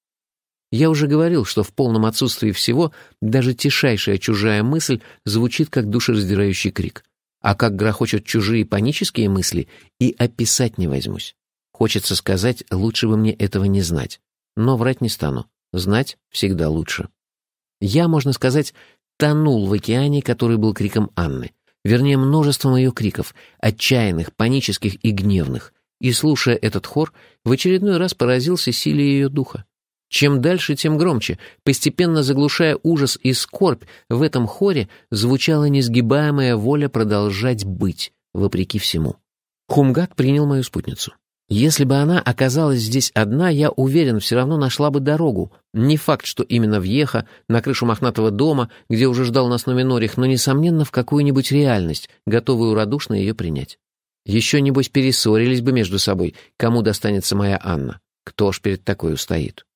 Я уже говорил, что в полном отсутствии всего даже тишайшая чужая мысль звучит как душераздирающий крик. А как грохочут чужие панические мысли, и описать не возьмусь. Хочется сказать, лучше бы мне этого не знать. Но врать не стану. Знать всегда лучше. Я, можно сказать, тонул в океане, который был криком Анны. Вернее, множеством ее криков, отчаянных, панических и гневных. И, слушая этот хор, в очередной раз поразился силе ее духа. Чем дальше, тем громче. Постепенно заглушая ужас и скорбь, в этом хоре звучала несгибаемая воля продолжать быть, вопреки всему. Хумгат принял мою спутницу. Если бы она оказалась здесь одна, я уверен, все равно нашла бы дорогу. Не факт, что именно в Еха, на крышу мохнатого дома, где уже ждал нас Номинорих, но, несомненно, в какую-нибудь реальность, готовую радушно ее принять. Еще, небось, перессорились бы между собой, кому достанется моя Анна. Кто ж перед такой устоит?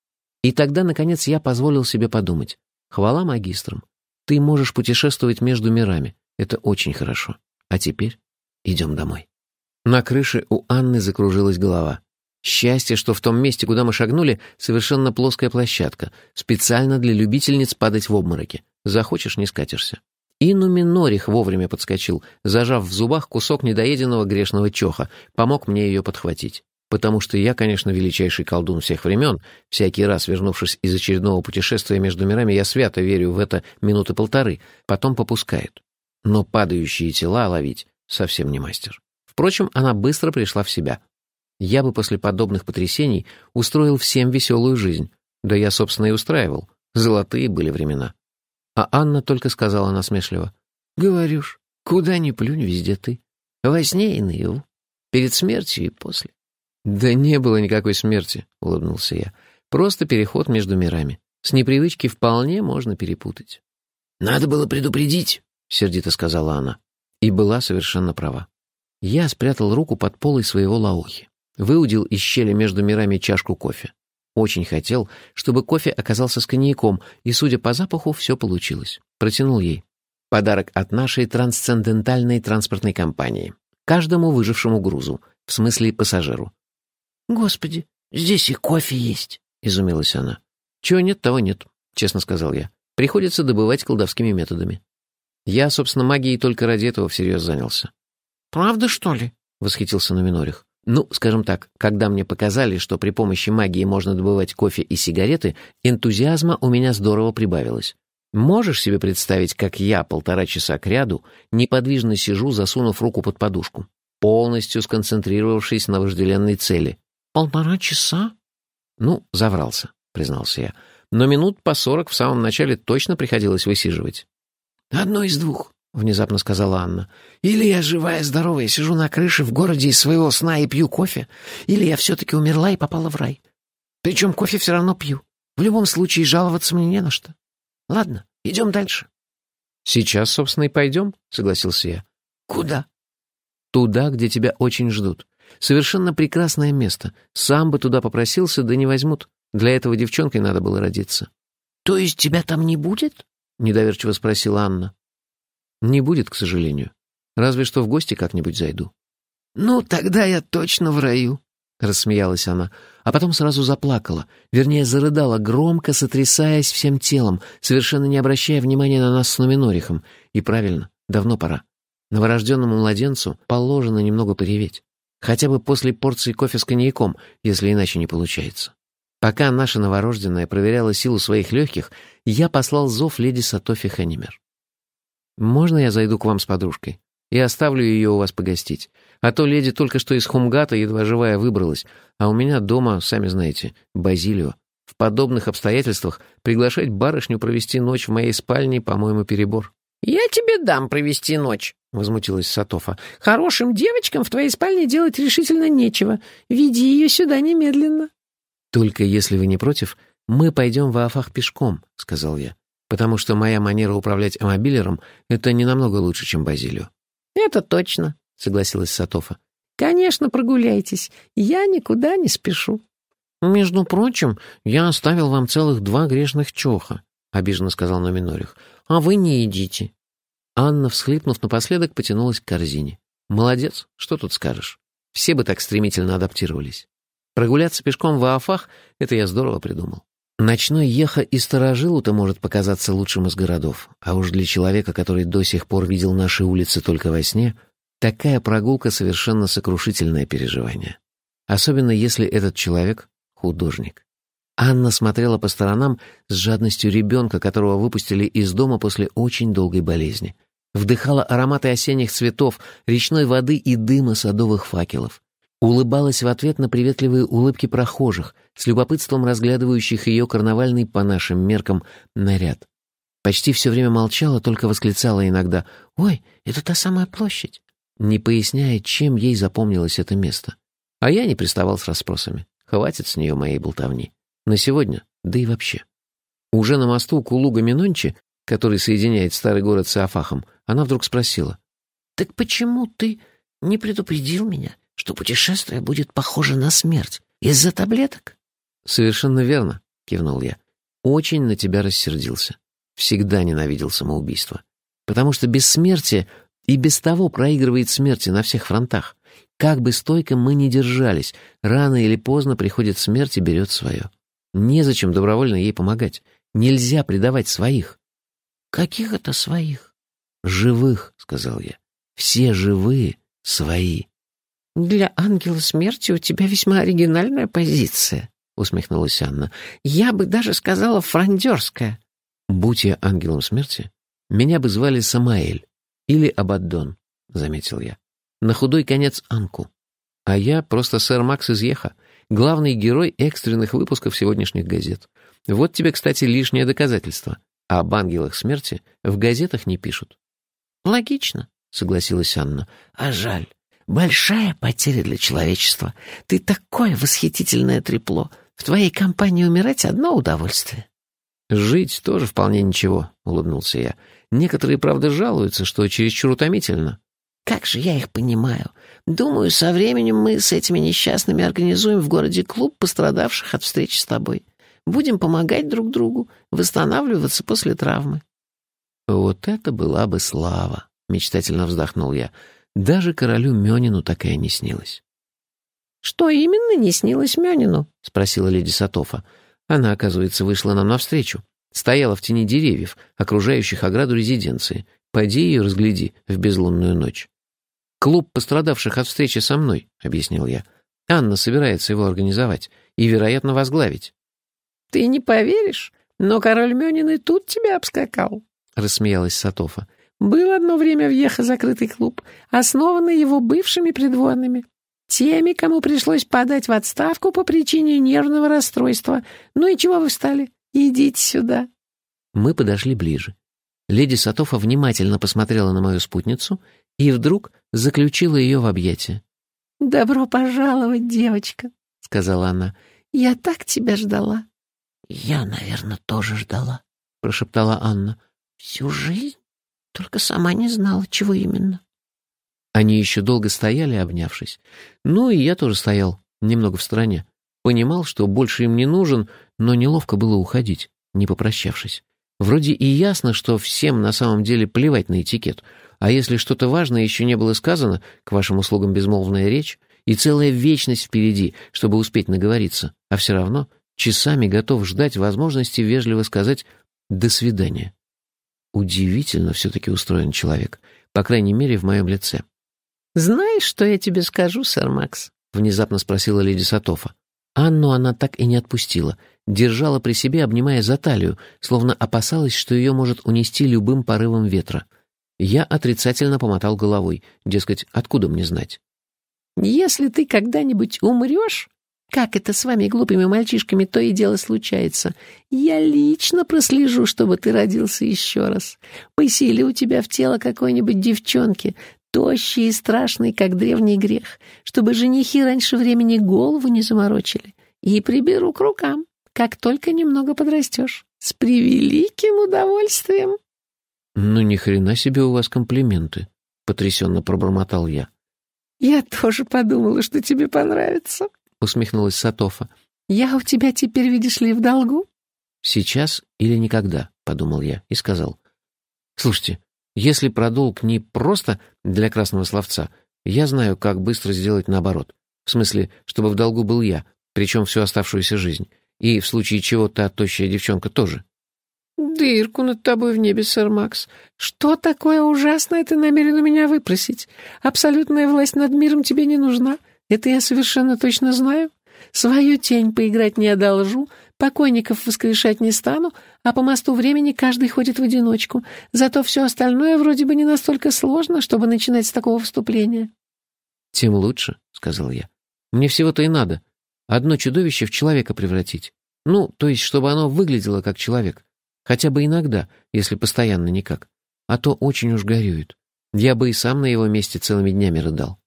И тогда, наконец, я позволил себе подумать. Хвала магистрам. Ты можешь путешествовать между мирами. Это очень хорошо. А теперь идем домой. На крыше у Анны закружилась голова. Счастье, что в том месте, куда мы шагнули, совершенно плоская площадка, специально для любительниц падать в обмороке. Захочешь — не скатишься. И Нуминорих вовремя подскочил, зажав в зубах кусок недоеденного грешного чоха, помог мне ее подхватить. Потому что я, конечно, величайший колдун всех времен. Всякий раз, вернувшись из очередного путешествия между мирами, я свято верю в это минуты полторы, потом попускает. Но падающие тела ловить совсем не мастер. Впрочем, она быстро пришла в себя. Я бы после подобных потрясений устроил всем веселую жизнь. Да я, собственно, и устраивал. Золотые были времена. А Анна только сказала насмешливо. «Говоришь, куда ни плюнь, везде ты. Во сне и наяву. Перед смертью и после. «Да не было никакой смерти», — улыбнулся я. «Просто переход между мирами. С непривычки вполне можно перепутать». «Надо было предупредить», — сердито сказала она. И была совершенно права. Я спрятал руку под полой своего лаохи. Выудил из щели между мирами чашку кофе. Очень хотел, чтобы кофе оказался с коньяком, и, судя по запаху, все получилось. Протянул ей. Подарок от нашей трансцендентальной транспортной компании. Каждому выжившему грузу, в смысле пассажиру. «Господи, здесь и кофе есть», — изумилась она. «Чего нет, того нет», — честно сказал я. «Приходится добывать колдовскими методами». Я, собственно, магией только ради этого всерьез занялся. «Правда, что ли?» — восхитился Номинорих. Ну, скажем так, когда мне показали, что при помощи магии можно добывать кофе и сигареты, энтузиазма у меня здорово прибавилось. Можешь себе представить, как я полтора часа кряду неподвижно сижу, засунув руку под подушку, полностью сконцентрировавшись на вожделенной цели «Полтора часа?» «Ну, заврался», — признался я. «Но минут по сорок в самом начале точно приходилось высиживать». «Одно из двух», — внезапно сказала Анна. «Или я живая, здоровая, сижу на крыше в городе из своего сна и пью кофе, или я все-таки умерла и попала в рай. Причем кофе все равно пью. В любом случае жаловаться мне не на что. Ладно, идем дальше». «Сейчас, собственно, и пойдем», — согласился я. «Куда?» «Туда, где тебя очень ждут. Совершенно прекрасное место. Сам бы туда попросился, да не возьмут. Для этого девчонкой надо было родиться». «То есть тебя там не будет?» — недоверчиво спросила Анна. «Не будет, к сожалению. Разве что в гости как-нибудь зайду». «Ну, тогда я точно в раю», — рассмеялась она, а потом сразу заплакала, вернее, зарыдала, громко сотрясаясь всем телом, совершенно не обращая внимания на нас с Нуминорихом. И правильно, давно пора. Новорожденному младенцу положено немного пореветь. Хотя бы после порции кофе с коньяком, если иначе не получается. Пока наша новорожденная проверяла силу своих легких, я послал зов леди Сатофи Ханимер. «Можно я зайду к вам с подружкой? и оставлю ее у вас погостить. А то леди только что из Хумгата едва живая выбралась, а у меня дома, сами знаете, Базилио. В подобных обстоятельствах приглашать барышню провести ночь в моей спальне, по-моему, перебор». «Я тебе дам провести ночь», — возмутилась Сатофа. «Хорошим девочкам в твоей спальне делать решительно нечего. Веди ее сюда немедленно». «Только если вы не против, мы пойдем в Афах пешком», — сказал я. «Потому что моя манера управлять амобилером — это не намного лучше, чем Базилио». «Это точно», — согласилась Сатофа. «Конечно, прогуляйтесь. Я никуда не спешу». «Между прочим, я оставил вам целых два грешных чоха», — обиженно сказал Номинорих. «А вы не едите». Анна, всхлипнув напоследок, потянулась к корзине. «Молодец, что тут скажешь? Все бы так стремительно адаптировались. Прогуляться пешком в Аафах — это я здорово придумал. Ночной Еха и Старожилу-то может показаться лучшим из городов, а уж для человека, который до сих пор видел наши улицы только во сне, такая прогулка — совершенно сокрушительное переживание. Особенно если этот человек — художник. Анна смотрела по сторонам с жадностью ребенка, которого выпустили из дома после очень долгой болезни. Вдыхала ароматы осенних цветов, речной воды и дыма садовых факелов. Улыбалась в ответ на приветливые улыбки прохожих, с любопытством разглядывающих ее карнавальный по нашим меркам наряд. Почти все время молчала, только восклицала иногда «Ой, это та самая площадь», не поясняя, чем ей запомнилось это место. А я не приставал с расспросами. Хватит с нее моей болтовни. На сегодня, да и вообще. Уже на мосту Кулуга-Минончи, который соединяет старый город с Афахом, она вдруг спросила. «Так почему ты не предупредил меня, что путешествие будет похоже на смерть? Из-за таблеток?» «Совершенно верно», — кивнул я. «Очень на тебя рассердился. Всегда ненавидел самоубийство. Потому что бессмертие и без того проигрывает смерти на всех фронтах. Как бы стойко мы ни держались, рано или поздно приходит смерть и берет свое. Незачем добровольно ей помогать. Нельзя предавать своих. Каких это своих? Живых, сказал я. Все живые свои. Для ангела смерти у тебя весьма оригинальная позиция, усмехнулась Анна. Я бы даже сказала франдерская. Будь я ангелом смерти, меня бы звали Самаэль или Абаддон, заметил я. На худой конец Анку. А я просто сэр Макс из Еха главный герой экстренных выпусков сегодняшних газет. Вот тебе, кстати, лишнее доказательство. Об ангелах смерти в газетах не пишут. «Логично», — согласилась Анна. «А жаль. Большая потеря для человечества. Ты такое восхитительное трепло. В твоей компании умирать — одно удовольствие». «Жить тоже вполне ничего», — улыбнулся я. «Некоторые, правда, жалуются, что чересчур утомительно». Как же я их понимаю. Думаю, со временем мы с этими несчастными организуем в городе клуб пострадавших от встречи с тобой. Будем помогать друг другу, восстанавливаться после травмы». «Вот это была бы слава!» — мечтательно вздохнул я. «Даже королю Мёнину такая не снилась». «Что именно не снилось Мёнину?» — спросила леди Сатофа. Она, оказывается, вышла нам навстречу. Стояла в тени деревьев, окружающих ограду резиденции. Пойди ее разгляди в безлунную ночь. «Клуб пострадавших от встречи со мной», — объяснил я. «Анна собирается его организовать и, вероятно, возглавить». «Ты не поверишь, но король Мёнин и тут тебя обскакал», — рассмеялась Сатофа. «Был одно время в Еха закрытый клуб, основанный его бывшими придворными. Теми, кому пришлось подать в отставку по причине нервного расстройства. Ну и чего вы встали? Идите сюда». Мы подошли ближе. Леди Сатофа внимательно посмотрела на мою спутницу и вдруг заключила ее в объятия. «Добро пожаловать, девочка», — сказала она. «Я так тебя ждала». «Я, наверное, тоже ждала», — прошептала Анна. «Всю жизнь? Только сама не знала, чего именно». Они еще долго стояли, обнявшись. Ну и я тоже стоял, немного в стороне. Понимал, что больше им не нужен, но неловко было уходить, не попрощавшись. Вроде и ясно, что всем на самом деле плевать на этикет — а если что-то важное еще не было сказано, к вашим услугам безмолвная речь, и целая вечность впереди, чтобы успеть наговориться, а все равно часами готов ждать возможности вежливо сказать «до свидания». Удивительно все-таки устроен человек, по крайней мере, в моем лице. «Знаешь, что я тебе скажу, сэр Макс?» — внезапно спросила леди Сатофа. Анну она так и не отпустила, держала при себе, обнимая за талию, словно опасалась, что ее может унести любым порывом ветра — Я отрицательно помотал головой, дескать, откуда мне знать? «Если ты когда-нибудь умрешь, как это с вами, глупыми мальчишками, то и дело случается, я лично прослежу, чтобы ты родился еще раз. Посели у тебя в тело какой-нибудь девчонки, тощий и страшный, как древний грех, чтобы женихи раньше времени голову не заморочили, и приберу к рукам, как только немного подрастешь. С превеликим удовольствием!» «Ну, ни хрена себе у вас комплименты», — потрясенно пробормотал я. «Я тоже подумала, что тебе понравится», — усмехнулась Сатофа. «Я у тебя теперь, видишь ли, в долгу?» «Сейчас или никогда», — подумал я и сказал. «Слушайте, если про долг не просто для красного словца, я знаю, как быстро сделать наоборот. В смысле, чтобы в долгу был я, причем всю оставшуюся жизнь. И в случае чего та тощая девчонка тоже. «Дырку над тобой в небе, сэр Макс. Что такое ужасное ты намерен у меня выпросить? Абсолютная власть над миром тебе не нужна. Это я совершенно точно знаю. Свою тень поиграть не одолжу, покойников воскрешать не стану, а по мосту времени каждый ходит в одиночку. Зато все остальное вроде бы не настолько сложно, чтобы начинать с такого вступления». «Тем лучше», — сказал я. «Мне всего-то и надо. Одно чудовище в человека превратить. Ну, то есть, чтобы оно выглядело как человек. Хотя бы иногда, если постоянно никак. А то очень уж горюет. Я бы и сам на его месте целыми днями рыдал.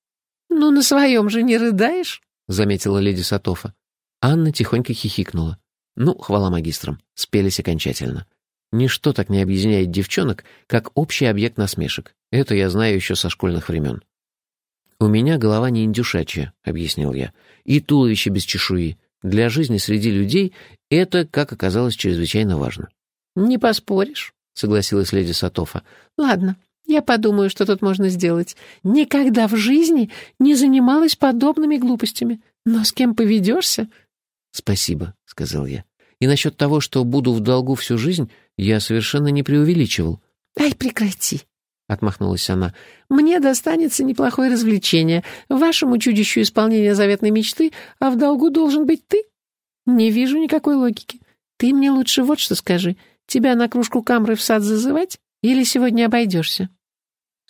«Ну, на своем же не рыдаешь?» — заметила леди Сатофа. Анна тихонько хихикнула. Ну, хвала магистрам, спелись окончательно. Ничто так не объединяет девчонок, как общий объект насмешек. Это я знаю еще со школьных времен. «У меня голова не индюшачья», — объяснил я, — «и туловище без чешуи. Для жизни среди людей это, как оказалось, чрезвычайно важно». «Не поспоришь», — согласилась леди Сатофа. «Ладно, я подумаю, что тут можно сделать. Никогда в жизни не занималась подобными глупостями. Но с кем поведешься?» «Спасибо», — сказал я. «И насчет того, что буду в долгу всю жизнь, я совершенно не преувеличивал». «Ай, прекрати», — отмахнулась она. «Мне достанется неплохое развлечение. Вашему чудищу исполнения заветной мечты, а в долгу должен быть ты. Не вижу никакой логики. Ты мне лучше вот что скажи. Тебя на кружку камры в сад зазывать или сегодня обойдешься?»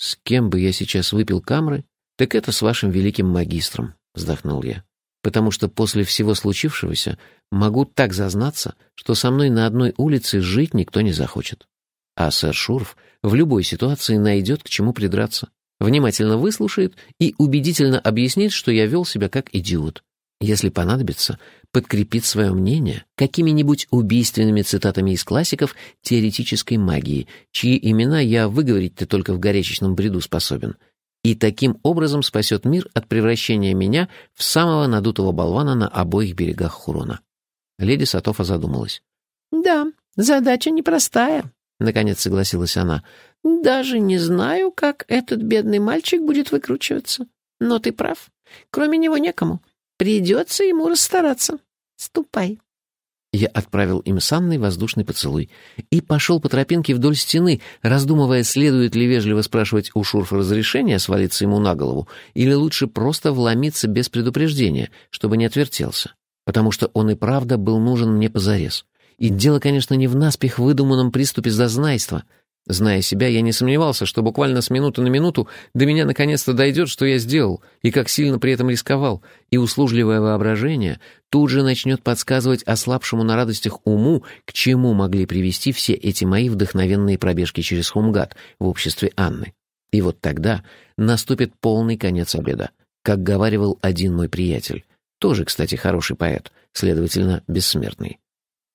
«С кем бы я сейчас выпил камры, так это с вашим великим магистром», — вздохнул я. «Потому что после всего случившегося могу так зазнаться, что со мной на одной улице жить никто не захочет. А сэр Шурф в любой ситуации найдет к чему придраться, внимательно выслушает и убедительно объяснит, что я вел себя как идиот. Если понадобится, подкрепит свое мнение какими-нибудь убийственными цитатами из классиков теоретической магии, чьи имена я выговорить-то только в горячечном бреду способен, и таким образом спасет мир от превращения меня в самого надутого болвана на обоих берегах Хурона. Леди Сатофа задумалась. «Да, задача непростая», наконец согласилась она. «Даже не знаю, как этот бедный мальчик будет выкручиваться. Но ты прав. Кроме него некому. Придется ему расстараться. Ступай». Я отправил им с Анной воздушный поцелуй и пошел по тропинке вдоль стены, раздумывая, следует ли вежливо спрашивать у Шурфа разрешения свалиться ему на голову, или лучше просто вломиться без предупреждения, чтобы не отвертелся, потому что он и правда был нужен мне позарез. И дело, конечно, не в наспех выдуманном приступе зазнайства. Зная себя, я не сомневался, что буквально с минуты на минуту до меня наконец-то дойдет, что я сделал, и как сильно при этом рисковал, и услужливое воображение тут же начнет подсказывать ослабшему на радостях уму, к чему могли привести все эти мои вдохновенные пробежки через Хумгат в обществе Анны. И вот тогда наступит полный конец обеда, как говаривал один мой приятель, тоже, кстати, хороший поэт, следовательно, бессмертный.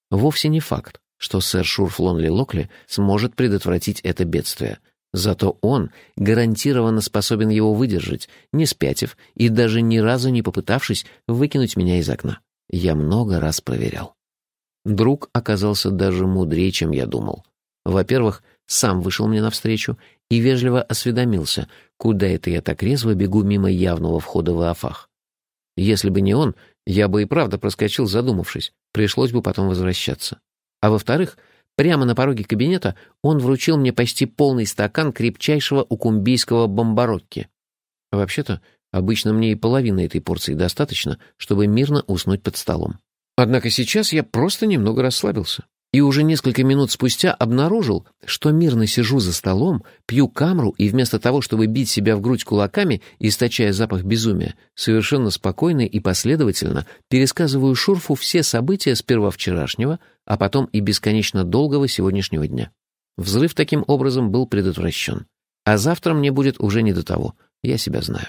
Вовсе не факт, что сэр Шурф Лонли Локли сможет предотвратить это бедствие. Зато он гарантированно способен его выдержать, не спятив и даже ни разу не попытавшись выкинуть меня из окна. Я много раз проверял. Друг оказался даже мудрее, чем я думал. Во-первых, сам вышел мне навстречу и вежливо осведомился, куда это я так резво бегу мимо явного входа в Афах. Если бы не он, я бы и правда проскочил, задумавшись. Пришлось бы потом возвращаться. А во-вторых, прямо на пороге кабинета он вручил мне почти полный стакан крепчайшего укумбийского бомбарокки. Вообще-то, обычно мне и половины этой порции достаточно, чтобы мирно уснуть под столом. Однако сейчас я просто немного расслабился. И уже несколько минут спустя обнаружил, что мирно сижу за столом, пью камру и вместо того, чтобы бить себя в грудь кулаками, источая запах безумия, совершенно спокойно и последовательно пересказываю Шурфу все события сперва вчерашнего, а потом и бесконечно долгого сегодняшнего дня. Взрыв таким образом был предотвращен. А завтра мне будет уже не до того, я себя знаю.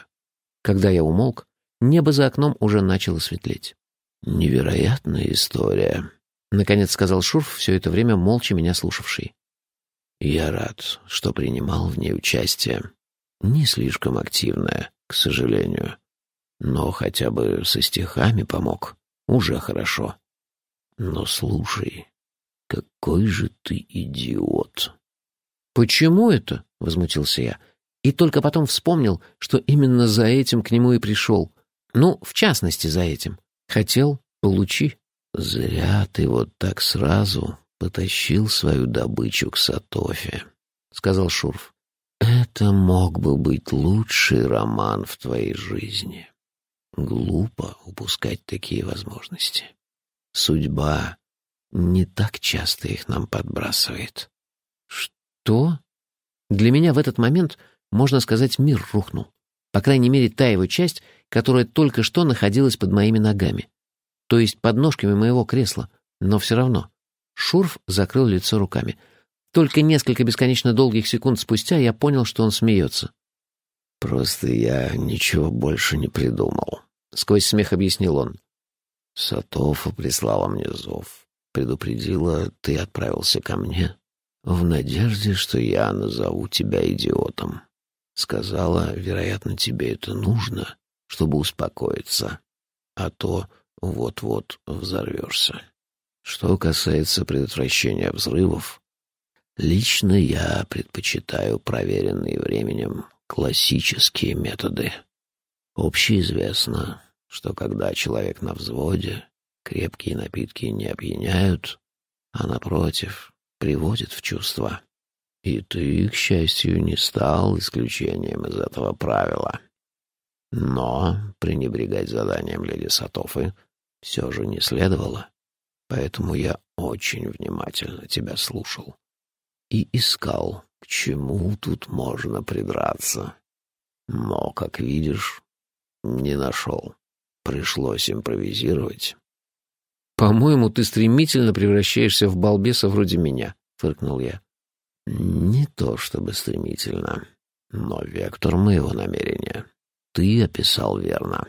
Когда я умолк, небо за окном уже начало светлеть. «Невероятная история», — наконец сказал Шурф, все это время молча меня слушавший. «Я рад, что принимал в ней участие. Не слишком активное, к сожалению. Но хотя бы со стихами помог. Уже хорошо. Но слушай, какой же ты идиот!» «Почему это?» — возмутился я. И только потом вспомнил, что именно за этим к нему и пришел. Ну, в частности, за этим. Хотел — получи. «Зря ты вот так сразу потащил свою добычу к Сатофе», — сказал Шурф. «Это мог бы быть лучший роман в твоей жизни. Глупо упускать такие возможности. Судьба не так часто их нам подбрасывает». «Что?» Для меня в этот момент, можно сказать, мир рухнул. По крайней мере, та его часть, которая только что находилась под моими ногами то есть под ножками моего кресла, но все равно. Шурф закрыл лицо руками. Только несколько бесконечно долгих секунд спустя я понял, что он смеется. «Просто я ничего больше не придумал», — сквозь смех объяснил он. Сатофа прислала мне зов. Предупредила, ты отправился ко мне в надежде, что я назову тебя идиотом. Сказала, вероятно, тебе это нужно, чтобы успокоиться. А то вот-вот взорвешься. Что касается предотвращения взрывов, лично я предпочитаю проверенные временем классические методы. Общеизвестно, что когда человек на взводе, крепкие напитки не опьяняют, а, напротив, приводят в чувство. И ты, к счастью, не стал исключением из этого правила. Но пренебрегать заданием леди Сатофы — все же не следовало, поэтому я очень внимательно тебя слушал и искал, к чему тут можно придраться. Но, как видишь, не нашел. Пришлось импровизировать. «По-моему, ты стремительно превращаешься в балбеса вроде меня», — фыркнул я. «Не то чтобы стремительно, но вектор моего намерения ты описал верно».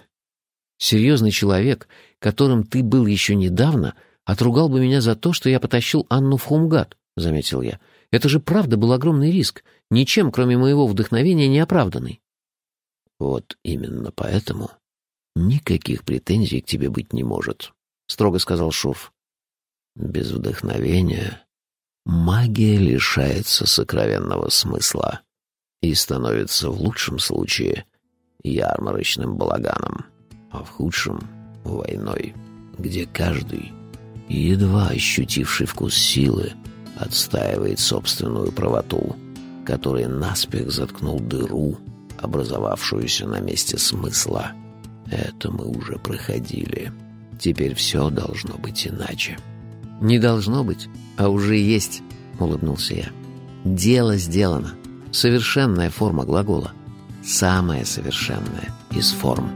Серьезный человек, которым ты был еще недавно, отругал бы меня за то, что я потащил Анну в Хумгат, — заметил я. Это же правда был огромный риск, ничем, кроме моего вдохновения, не оправданный. Вот именно поэтому никаких претензий к тебе быть не может, — строго сказал Шурф. Без вдохновения магия лишается сокровенного смысла и становится в лучшем случае ярмарочным балаганом а в худшем — войной, где каждый, едва ощутивший вкус силы, отстаивает собственную правоту, который наспех заткнул дыру, образовавшуюся на месте смысла. Это мы уже проходили. Теперь все должно быть иначе. «Не должно быть, а уже есть», — улыбнулся я. «Дело сделано. Совершенная форма глагола. Самая совершенная из форм».